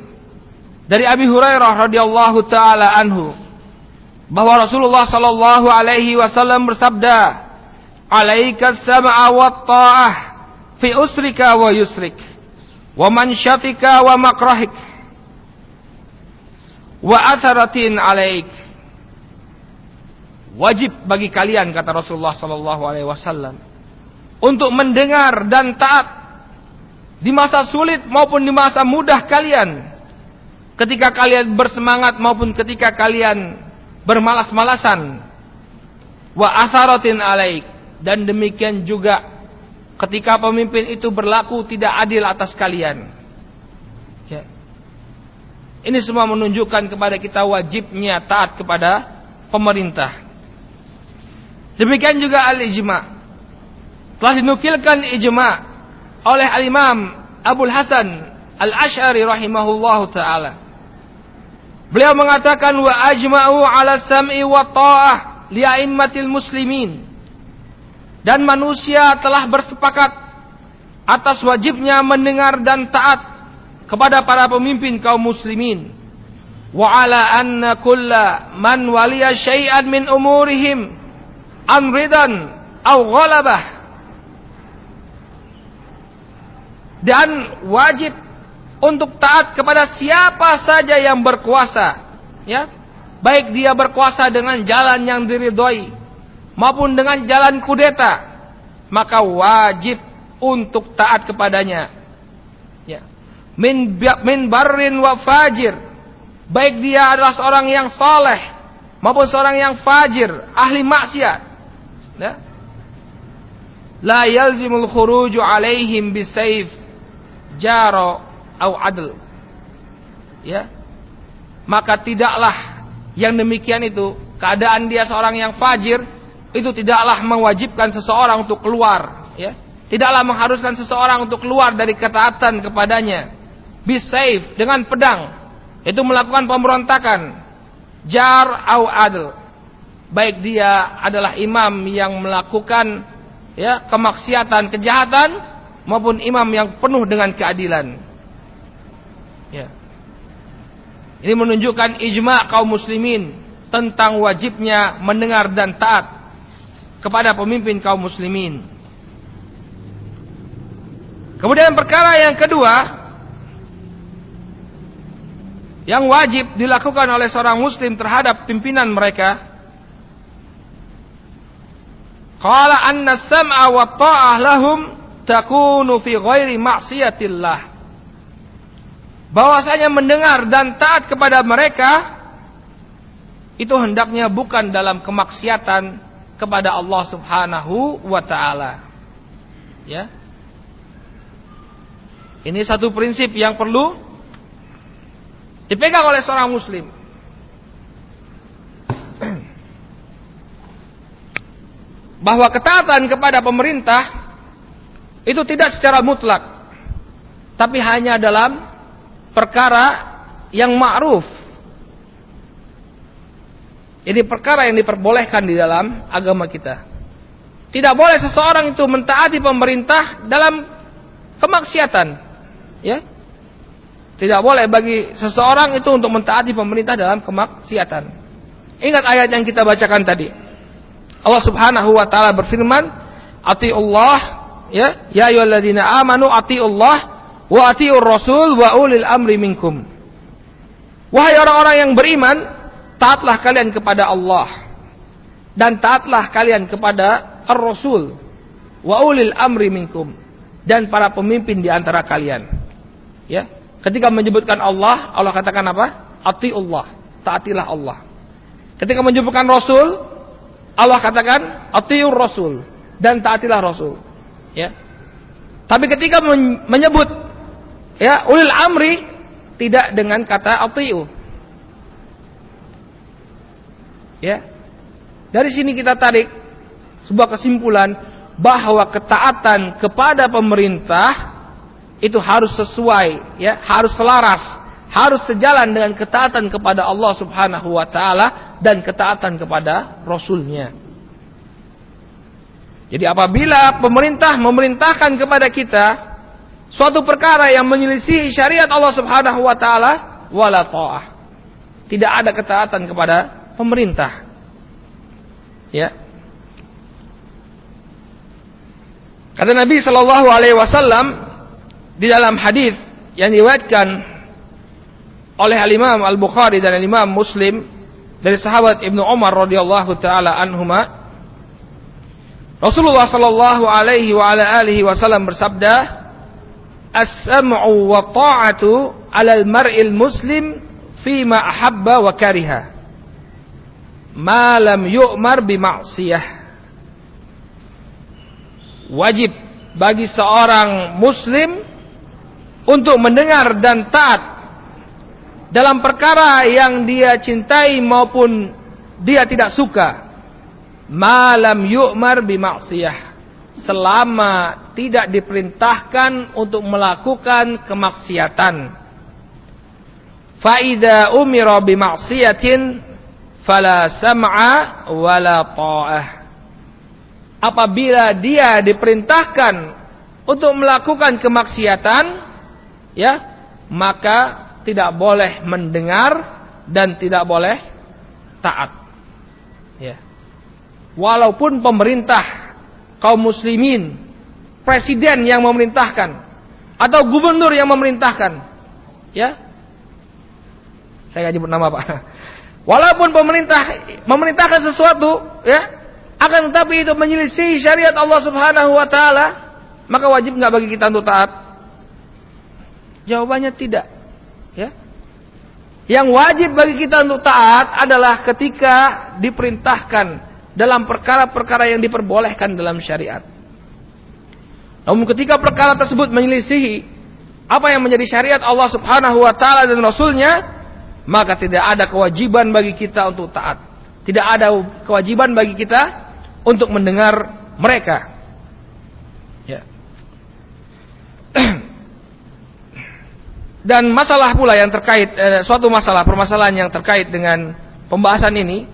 dari Abi Hurairah radhiyallahu taala anhu bahwa Rasulullah sallallahu alaihi wasallam bersabda, "Alaika sam'a wa ta'ah fi usrika wa yusrik, wa mansyatika wa makrahik, wa atharatin alaik." Wajib bagi kalian kata Rasulullah sallallahu alaihi wasallam untuk mendengar dan taat di masa sulit maupun di masa mudah kalian. Ketika kalian bersemangat maupun ketika kalian bermalas-malasan. Wa asaratin alaik. Dan demikian juga ketika pemimpin itu berlaku tidak adil atas kalian. Ya. Ini semua menunjukkan kepada kita wajibnya taat kepada pemerintah. Demikian juga al-ijma. Telah dinukilkan ijma oleh al-Imam Abu Hasan Al-Ash'ari rahimahullahu taala. Beliau mengatakan wa ajma'u 'ala sam'i wa ta'ah li a'immatil muslimin. Dan manusia telah bersepakat atas wajibnya mendengar dan taat kepada para pemimpin kaum muslimin. Wa 'ala anna kulla man waliya syai'an min umurihim an ridan aw ghalabah dan wajib untuk taat kepada siapa saja yang berkuasa ya. Baik dia berkuasa dengan jalan yang diridhoi maupun dengan jalan kudeta maka wajib untuk taat kepadanya ya. Min min barrin wa fajir. Baik dia adalah seorang yang saleh maupun seorang yang fajir ahli maksiat ya. La yalzimul khuruju alaihim bisayf jaro au adl. Ya. Maka tidaklah yang demikian itu keadaan dia seorang yang fajir itu tidaklah mewajibkan seseorang untuk keluar, ya. Tidaklah mengharuskan seseorang untuk keluar dari ketaatan kepadanya. Be safe dengan pedang. Itu melakukan pemberontakan. Jar au adl. Baik dia adalah imam yang melakukan ya kemaksiatan, kejahatan maupun imam yang penuh dengan keadilan. Ya. Ini menunjukkan ijma kaum muslimin tentang wajibnya mendengar dan taat kepada pemimpin kaum muslimin. Kemudian perkara yang kedua yang wajib dilakukan oleh seorang muslim terhadap pimpinan mereka Qala anna sam'a wa ta'ah lahum takunu fi ghairi ma'siyatillah. Bahwasanya mendengar dan taat kepada mereka itu hendaknya bukan dalam kemaksiatan kepada Allah Subhanahu wa taala. Ya. Ini satu prinsip yang perlu dipegang oleh seorang muslim. Bahwa ketaatan kepada pemerintah itu tidak secara mutlak. Tapi hanya dalam perkara yang ma'ruf. Ini perkara yang diperbolehkan di dalam agama kita. Tidak boleh seseorang itu mentaati pemerintah dalam kemaksiatan. Ya. Tidak boleh bagi seseorang itu untuk mentaati pemerintah dalam kemaksiatan. Ingat ayat yang kita bacakan tadi. Allah Subhanahu wa taala berfirman, "Atiullah ya, ya ayyuhalladzina amanu atiullah wa atiur rasul wa ulil amri minkum." Wahai orang-orang yang beriman, taatlah kalian kepada Allah dan taatlah kalian kepada Ar-Rasul wa ulil amri minkum dan para pemimpin di antara kalian. Ya. Ketika menyebutkan Allah, Allah katakan apa? Ati Allah, taatilah Allah. Ketika menyebutkan Rasul, Allah katakan atiur Rasul dan taatilah Rasul. Ya. Tapi ketika menyebut ya ulil amri tidak dengan kata atiu. Ya. Dari sini kita tarik sebuah kesimpulan bahwa ketaatan kepada pemerintah itu harus sesuai ya harus selaras harus sejalan dengan ketaatan kepada Allah Subhanahu wa taala dan ketaatan kepada rasulnya jadi apabila pemerintah memerintahkan kepada kita suatu perkara yang menyelisih syariat Allah Subhanahu wa taala wala ta'ah. Tidak ada ketaatan kepada pemerintah. Ya. Kata Nabi Shallallahu alaihi wasallam di dalam hadis yang diriwayatkan oleh Al-Imam Al-Bukhari dan Al-Imam Muslim dari sahabat Ibnu Umar radhiyallahu taala anhuma Rasulullah sallallahu alaihi wa ala alihi wasallam bersabda As-sam'u wa ta'atu 'ala al-mar'il muslim fima ahabba wa kariha. Ma lam yu'mar bi ma'siyah. Wajib bagi seorang muslim untuk mendengar dan taat dalam perkara yang dia cintai maupun dia tidak suka. Malam yu'mar bimaksiyah selama tidak diperintahkan untuk melakukan kemaksiatan. Faida umira bimaksiatin fala sam'a wala ta'ah. Apabila dia diperintahkan untuk melakukan kemaksiatan ya maka tidak boleh mendengar dan tidak boleh taat. Ya. Walaupun pemerintah kaum muslimin presiden yang memerintahkan atau gubernur yang memerintahkan ya saya nggak nyebut nama pak walaupun pemerintah memerintahkan sesuatu ya akan tetapi itu menyelisih syariat Allah Subhanahu wa taala maka wajib nggak bagi kita untuk taat Jawabannya tidak. Ya. Yang wajib bagi kita untuk taat adalah ketika diperintahkan dalam perkara-perkara yang diperbolehkan dalam syariat. Namun ketika perkara tersebut menyelisihi apa yang menjadi syariat Allah Subhanahu wa taala dan rasulnya, maka tidak ada kewajiban bagi kita untuk taat. Tidak ada kewajiban bagi kita untuk mendengar mereka. Ya. Dan masalah pula yang terkait eh, suatu masalah permasalahan yang terkait dengan pembahasan ini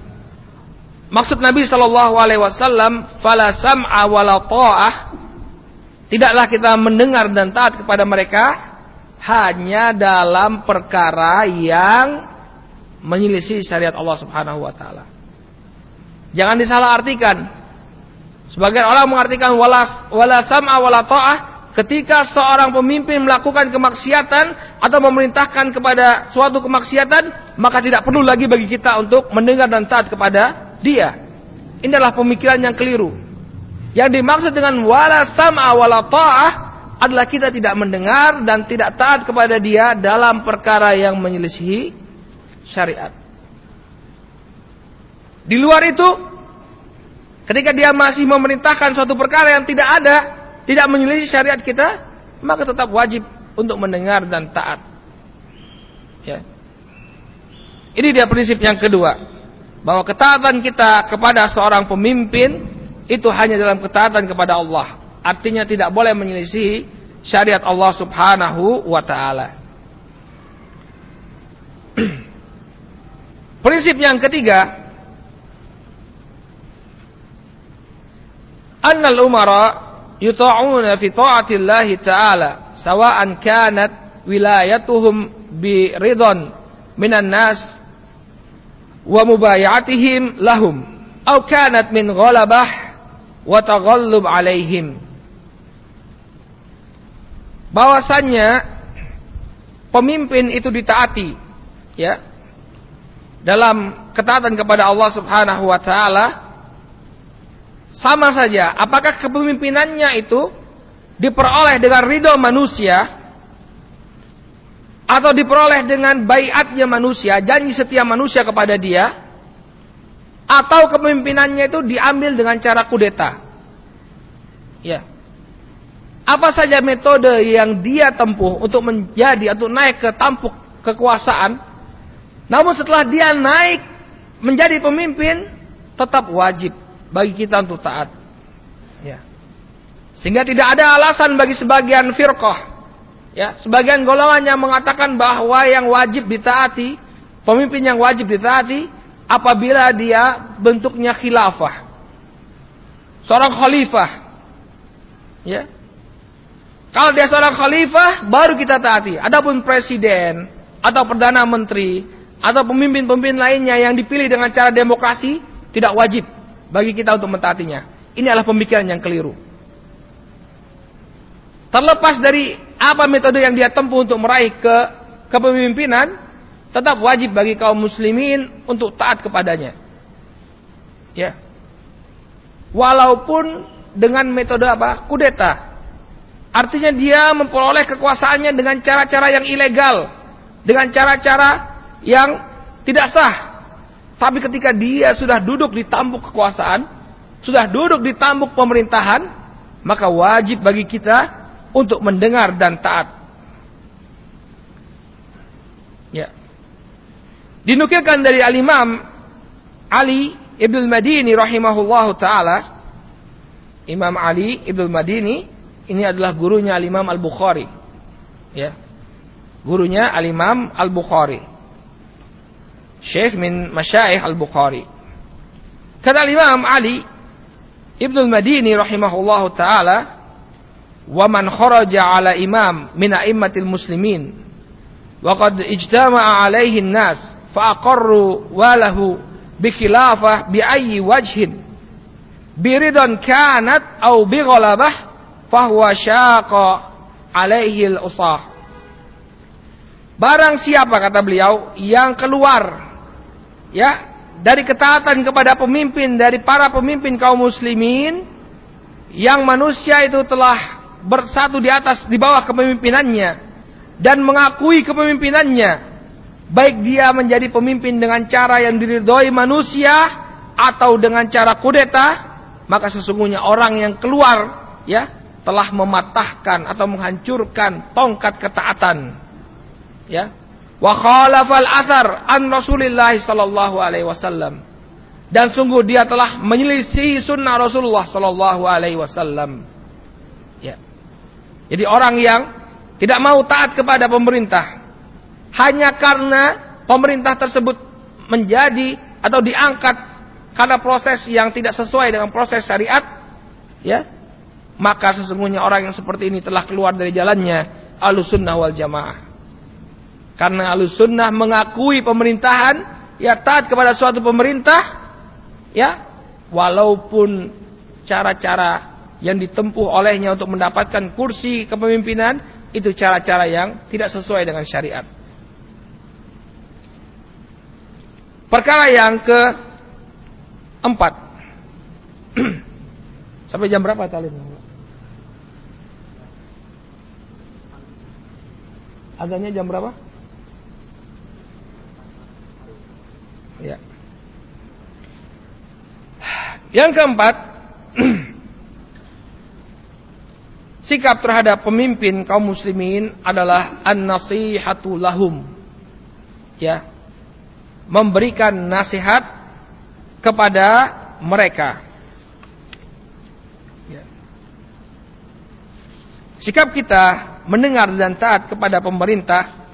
maksud Nabi Shallallahu alaihi wasallam fala sam'a tidaklah kita mendengar dan taat kepada mereka hanya dalam perkara yang menyelisih syariat Allah Subhanahu wa taala. Jangan disalahartikan. Sebagian orang mengartikan wala wala sam'a wala ta'ah Ketika seorang pemimpin melakukan kemaksiatan atau memerintahkan kepada suatu kemaksiatan, maka tidak perlu lagi bagi kita untuk mendengar dan taat kepada dia. Ini adalah pemikiran yang keliru. Yang dimaksud dengan wala sam'a wala ta'ah adalah kita tidak mendengar dan tidak taat kepada dia dalam perkara yang menyelisihi syariat. Di luar itu, ketika dia masih memerintahkan suatu perkara yang tidak ada, tidak menyelisih syariat kita, maka tetap wajib untuk mendengar dan taat. Ya. Ini dia prinsip yang kedua, bahwa ketaatan kita kepada seorang pemimpin itu hanya dalam ketaatan kepada Allah. Artinya tidak boleh menyelisih syariat Allah Subhanahu wa taala. Prinsip yang ketiga, annal umara yuta'una fi ta'atillahi ta'ala sawa'an kanat wilayatuhum bi ridon minan nas wa mubayatihim lahum. Atau kanat min ghalabah wa taghallub alaihim. Bahwasannya pemimpin itu ditaati ya dalam ketaatan kepada Allah Subhanahu wa taala. Sama saja apakah kepemimpinannya itu diperoleh dengan ridho manusia atau diperoleh dengan bayatnya manusia, janji setia manusia kepada dia, atau kepemimpinannya itu diambil dengan cara kudeta. Ya. Apa saja metode yang dia tempuh untuk menjadi atau naik ke tampuk kekuasaan, namun setelah dia naik menjadi pemimpin, tetap wajib bagi kita untuk taat. Ya. Sehingga tidak ada alasan bagi sebagian firqah ya, sebagian golongan yang mengatakan bahwa yang wajib ditaati, pemimpin yang wajib ditaati apabila dia bentuknya khilafah. Seorang khalifah. Ya. Kalau dia seorang khalifah baru kita taati. Adapun presiden atau perdana menteri atau pemimpin-pemimpin lainnya yang dipilih dengan cara demokrasi tidak wajib bagi kita untuk mentaatinya. Ini adalah pemikiran yang keliru. Terlepas dari apa metode yang dia tempuh untuk meraih ke kepemimpinan, tetap wajib bagi kaum muslimin untuk taat kepadanya. Ya. Walaupun dengan metode apa? Kudeta. Artinya dia memperoleh kekuasaannya dengan cara-cara yang ilegal, dengan cara-cara yang tidak sah. Tapi ketika dia sudah duduk di tampuk kekuasaan, sudah duduk di tampuk pemerintahan, maka wajib bagi kita untuk mendengar dan taat. Ya. Dinukilkan dari Al-Imam Ali Ibn Madini rahimahullahu taala Imam Ali Ibn Madini ini adalah gurunya Al-Imam Al-Bukhari. Ya. Gurunya Al-Imam Al-Bukhari. Syekh min masyaikh al-Bukhari. Kata Imam Ali Ibnu al-Madini rahimahullah taala, "Wa man kharaja ala imam min a'immatil muslimin wa qad ijtama'a alaihi an-nas fa aqarru walahu bi khilafah bi ayyi wajhin biridan kanat aw bi ghalabah huwa syaqa alaihi al-usah." Barang siapa kata beliau yang keluar ya dari ketaatan kepada pemimpin dari para pemimpin kaum muslimin yang manusia itu telah bersatu di atas di bawah kepemimpinannya dan mengakui kepemimpinannya baik dia menjadi pemimpin dengan cara yang diridhoi manusia atau dengan cara kudeta maka sesungguhnya orang yang keluar ya telah mematahkan atau menghancurkan tongkat ketaatan. Ya. Wa khalafal athar an Rasulillah sallallahu alaihi wasallam. Dan sungguh dia telah menyelisih sunnah Rasulullah sallallahu alaihi wasallam. Jadi orang yang tidak mau taat kepada pemerintah hanya karena pemerintah tersebut menjadi atau diangkat karena proses yang tidak sesuai dengan proses syariat, ya, maka sesungguhnya orang yang seperti ini telah keluar dari jalannya alusunnah wal jamaah. Karena alusunnah mengakui pemerintahan, ya taat kepada suatu pemerintah, ya, walaupun cara-cara yang ditempuh olehnya untuk mendapatkan kursi kepemimpinan itu cara-cara yang tidak sesuai dengan syariat. Perkara yang keempat. Sampai jam berapa talim? Adanya jam berapa? Ya. Yang keempat, sikap terhadap pemimpin kaum muslimin adalah an-nasihatu lahum. Ya. Memberikan nasihat kepada mereka. Ya. Sikap kita mendengar dan taat kepada pemerintah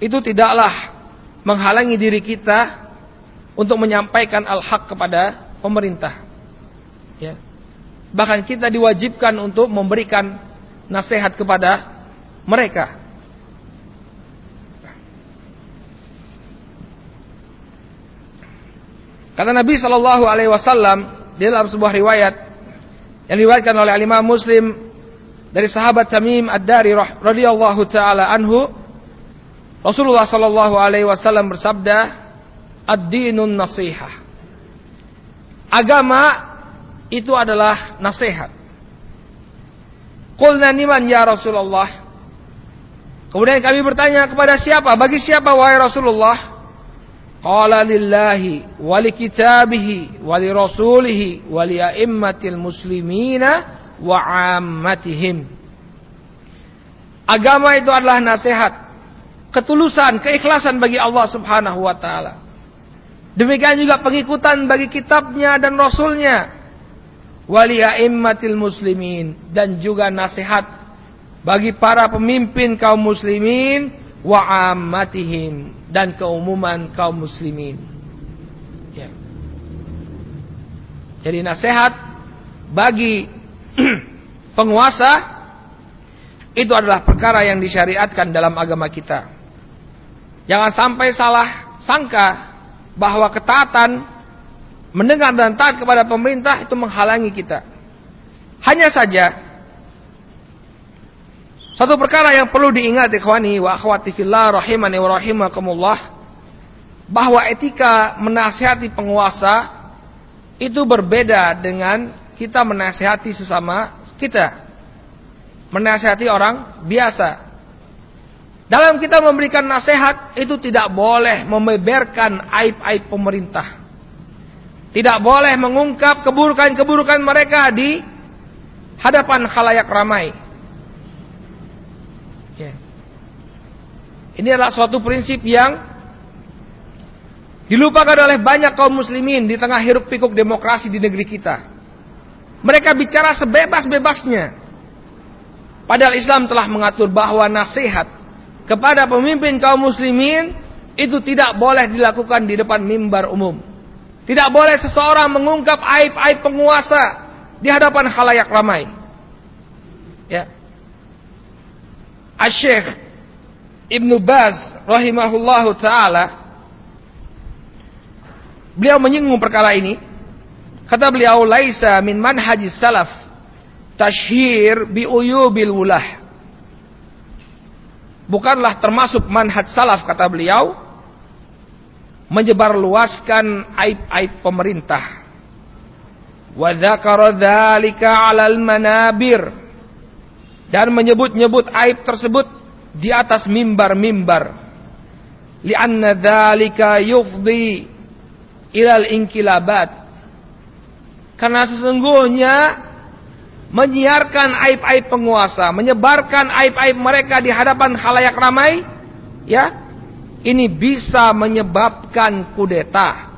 itu tidaklah menghalangi diri kita untuk menyampaikan al-haq kepada pemerintah. Ya. Bahkan kita diwajibkan untuk memberikan nasihat kepada mereka. Kata Nabi Shallallahu Alaihi Wasallam di dalam sebuah riwayat yang diriwayatkan oleh Imam Muslim dari sahabat Tamim Ad-Dari radhiyallahu taala anhu Rasulullah sallallahu alaihi wasallam bersabda ad-dinun nasihah Agama itu adalah nasihat Qulna niman ya Rasulullah Kemudian kami bertanya kepada siapa bagi siapa wahai Rasulullah Qala lillahi wa li kitabihi wa li rasulihi wa li a'immatil muslimina wa ammatihim. Agama itu adalah nasihat, ketulusan, keikhlasan bagi Allah Subhanahu wa taala. Demikian juga pengikutan bagi kitabnya dan rasulnya. Wali a'immatil muslimin dan juga nasihat bagi para pemimpin kaum muslimin wa ammatihim dan keumuman kaum muslimin. Ya. Jadi nasihat bagi penguasa itu adalah perkara yang disyariatkan dalam agama kita. Jangan sampai salah sangka bahwa ketaatan mendengar dan taat kepada pemerintah itu menghalangi kita. Hanya saja satu perkara yang perlu diingat ikhwani wa akhwati fillah rahimani wa rahimakumullah bahwa etika menasihati penguasa itu berbeda dengan kita menasihati sesama kita. Menasihati orang biasa. Dalam kita memberikan nasihat itu tidak boleh membeberkan aib-aib pemerintah. Tidak boleh mengungkap keburukan-keburukan mereka di hadapan khalayak ramai. Ya. Ini adalah suatu prinsip yang dilupakan oleh banyak kaum muslimin di tengah hiruk pikuk demokrasi di negeri kita. Mereka bicara sebebas-bebasnya. Padahal Islam telah mengatur bahwa nasihat kepada pemimpin kaum muslimin itu tidak boleh dilakukan di depan mimbar umum. Tidak boleh seseorang mengungkap aib-aib penguasa di hadapan khalayak ramai. Ya. Asy-Syaikh Ibnu Baz rahimahullahu taala beliau menyinggung perkara ini Kata beliau, laisa min manhajis salaf tashhir bi uyubil wulah. Bukanlah termasuk manhaj salaf kata beliau menyebarluaskan aib-aib pemerintah. Wa 'alal manabir dan menyebut-nyebut aib tersebut di atas mimbar-mimbar. Li'anna dzalika yufdi ilal inkilabat karena sesungguhnya menyiarkan aib-aib penguasa, menyebarkan aib-aib mereka di hadapan khalayak ramai, ya, ini bisa menyebabkan kudeta,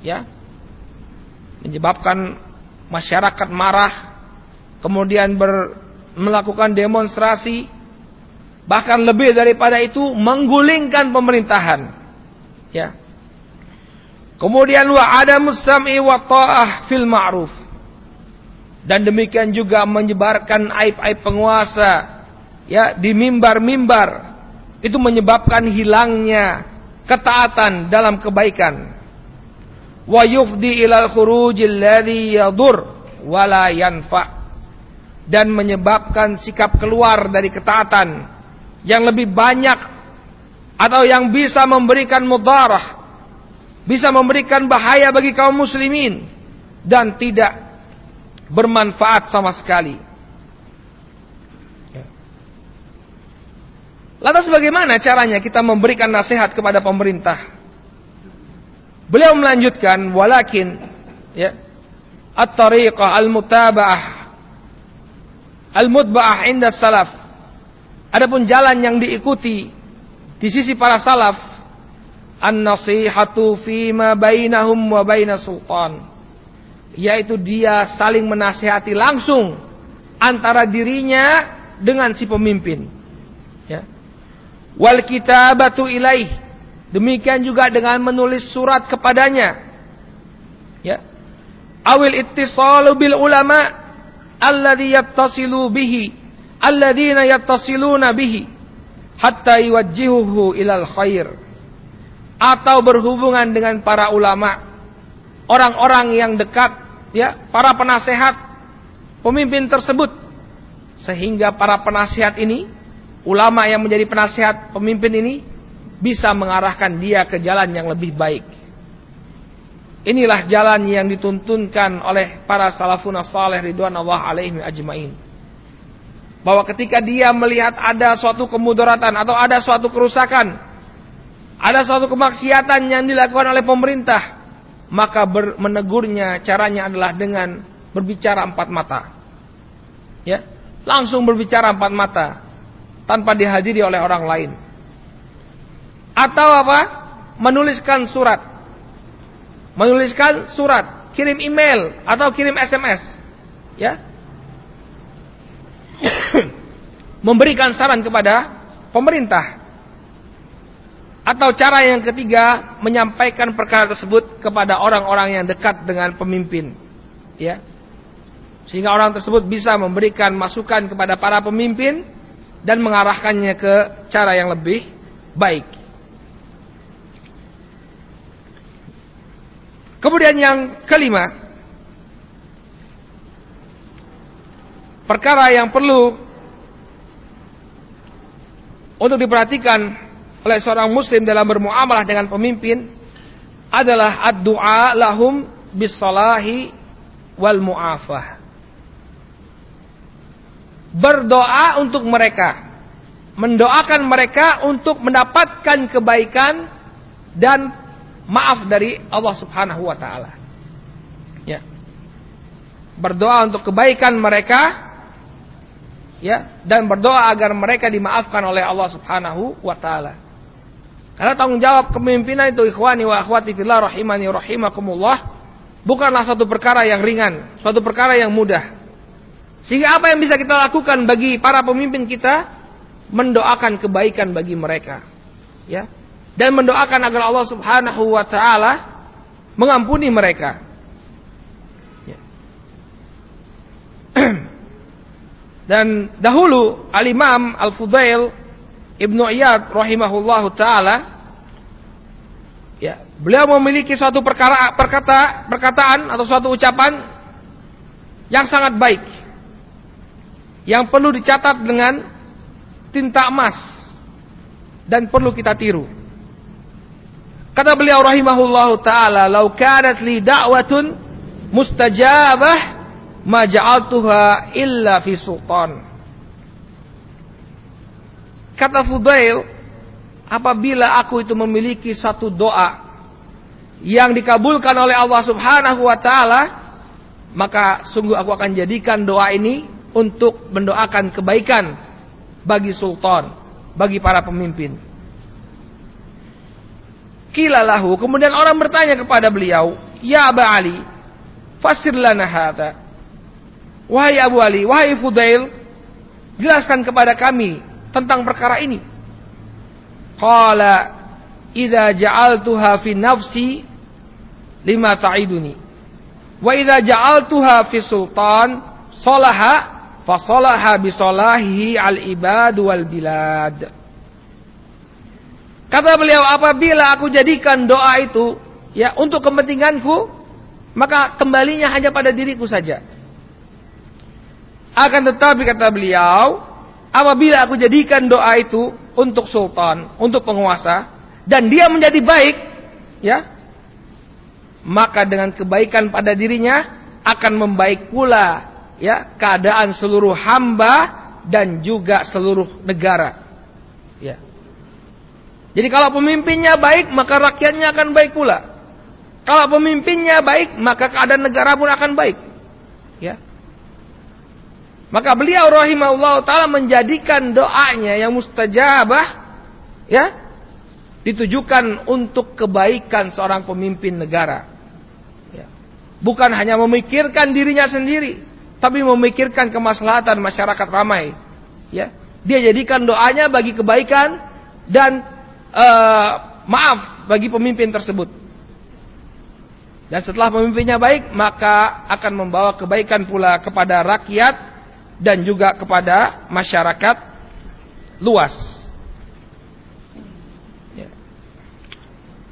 ya, menyebabkan masyarakat marah, kemudian ber, melakukan demonstrasi, bahkan lebih daripada itu menggulingkan pemerintahan, ya. Kemudian wa adamus sam'i wa ta'ah fil ma'ruf. Dan demikian juga menyebarkan aib-aib penguasa ya di mimbar-mimbar itu menyebabkan hilangnya ketaatan dalam kebaikan. Wa yufdi ilal khurujil yadur wala yanfa dan menyebabkan sikap keluar dari ketaatan yang lebih banyak atau yang bisa memberikan mudarah bisa memberikan bahaya bagi kaum muslimin dan tidak bermanfaat sama sekali. Lantas bagaimana caranya kita memberikan nasihat kepada pemerintah? Beliau melanjutkan walakin ya at-tariqah al-mutaba'ah al-mutba'ah inda salaf. Adapun jalan yang diikuti di sisi para salaf an-nasihatu fima bainahum wa baina sultan yaitu dia saling menasihati langsung antara dirinya dengan si pemimpin wal kitabatu ilaih. Demikian juga dengan menulis surat kepadanya. Ya. Awil ittisalu bil ulama alladhi yattasilu bihi alladhina yattasiluna bihi hatta yuwajjihuhu ilal khair. Atau berhubungan dengan para ulama, orang-orang yang dekat, ya, para penasehat pemimpin tersebut, sehingga para penasehat ini, ulama yang menjadi penasehat pemimpin ini, bisa mengarahkan dia ke jalan yang lebih baik. Inilah jalan yang dituntunkan oleh para salafun salih ridwan Allah alaihim ajmain. Bahwa ketika dia melihat ada suatu kemudaratan atau ada suatu kerusakan ada suatu kemaksiatan yang dilakukan oleh pemerintah, maka menegurnya caranya adalah dengan berbicara empat mata. Ya, langsung berbicara empat mata tanpa dihadiri oleh orang lain. Atau apa? Menuliskan surat. Menuliskan surat, kirim email atau kirim SMS. Ya. Memberikan saran kepada pemerintah atau cara yang ketiga, menyampaikan perkara tersebut kepada orang-orang yang dekat dengan pemimpin. Ya. Sehingga orang tersebut bisa memberikan masukan kepada para pemimpin dan mengarahkannya ke cara yang lebih baik. Kemudian yang kelima, perkara yang perlu untuk diperhatikan oleh seorang muslim dalam bermuamalah dengan pemimpin adalah ad-du'a lahum bisalahi wal mu'afah. Berdoa untuk mereka. Mendoakan mereka untuk mendapatkan kebaikan dan maaf dari Allah Subhanahu wa taala. Ya. Berdoa untuk kebaikan mereka ya dan berdoa agar mereka dimaafkan oleh Allah Subhanahu wa taala. Karena tanggung jawab kepemimpinan itu ikhwani wa akhwati fillah rahimani rahimakumullah bukanlah satu perkara yang ringan, suatu perkara yang mudah. Sehingga apa yang bisa kita lakukan bagi para pemimpin kita mendoakan kebaikan bagi mereka. Ya. Dan mendoakan agar Allah Subhanahu wa taala mengampuni mereka. Ya. Dan dahulu Al-Imam Al-Fudail Ibnu Iyad rahimahullahu taala ya, beliau memiliki suatu perkara perkata perkataan atau suatu ucapan yang sangat baik. Yang perlu dicatat dengan tinta emas dan perlu kita tiru. Kata beliau rahimahullahu taala, "Lau kanat li da'watun mustajabah ma ja'altuha illa fi sultan." Kata Fudail, apabila aku itu memiliki satu doa yang dikabulkan oleh Allah Subhanahu wa taala, maka sungguh aku akan jadikan doa ini untuk mendoakan kebaikan bagi sultan, bagi para pemimpin. Kilalahu, kemudian orang bertanya kepada beliau, "Ya Aba Ali, fasir lana hadha." Wahai Abu Ali, wahai Fudail, jelaskan kepada kami tentang perkara ini. Qala idza ja'altuha fi nafsi lima ta'iduni. Wa idza ja'altuha fi sultan salaha fa salaha bi salahihi al ibad wal bilad. Kata beliau apabila aku jadikan doa itu ya untuk kepentinganku maka kembalinya hanya pada diriku saja. Akan tetapi kata beliau apabila aku jadikan doa itu untuk sultan, untuk penguasa dan dia menjadi baik, ya, maka dengan kebaikan pada dirinya akan membaik pula ya keadaan seluruh hamba dan juga seluruh negara. Ya. Jadi kalau pemimpinnya baik, maka rakyatnya akan baik pula. Kalau pemimpinnya baik, maka keadaan negara pun akan baik. Ya. Maka beliau rahimahullah taala menjadikan doanya yang mustajabah ya ditujukan untuk kebaikan seorang pemimpin negara. Ya. Bukan hanya memikirkan dirinya sendiri, tapi memikirkan kemaslahatan masyarakat ramai. Ya. Dia jadikan doanya bagi kebaikan dan uh, maaf bagi pemimpin tersebut. Dan setelah pemimpinnya baik, maka akan membawa kebaikan pula kepada rakyat dan juga kepada masyarakat luas.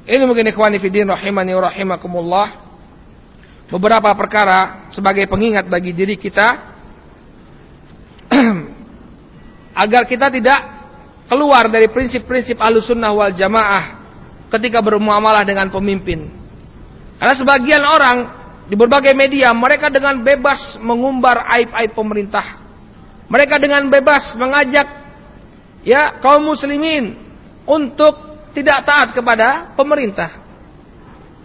Ini mungkin ikhwani fidin rahimani rahimakumullah. Beberapa perkara sebagai pengingat bagi diri kita agar kita tidak keluar dari prinsip-prinsip alusunnah wal jamaah ketika bermuamalah dengan pemimpin. Karena sebagian orang di berbagai media mereka dengan bebas mengumbar aib-aib pemerintah. Mereka dengan bebas mengajak ya kaum muslimin untuk tidak taat kepada pemerintah.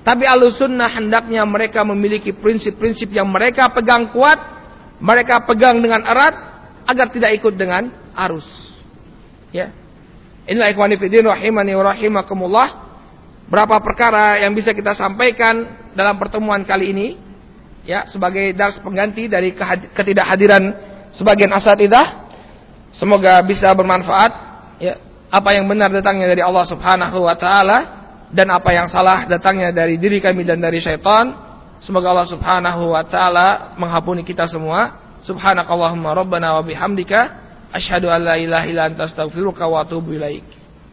Tapi alusunnah hendaknya mereka memiliki prinsip-prinsip yang mereka pegang kuat, mereka pegang dengan erat agar tidak ikut dengan arus. Ya. Inilah ikhwani fillah rahimani wa rahimakumullah. Berapa perkara yang bisa kita sampaikan dalam pertemuan kali ini ya sebagai dars pengganti dari ketidakhadiran sebagian asatidah semoga bisa bermanfaat ya apa yang benar datangnya dari Allah Subhanahu wa taala dan apa yang salah datangnya dari diri kami dan dari syaitan semoga Allah Subhanahu wa taala mengampuni kita semua. Subhanakallahumma rabbana wa bihamdika asyhadu an la ilaha illa anta astaghfiruka wa atubu ilaik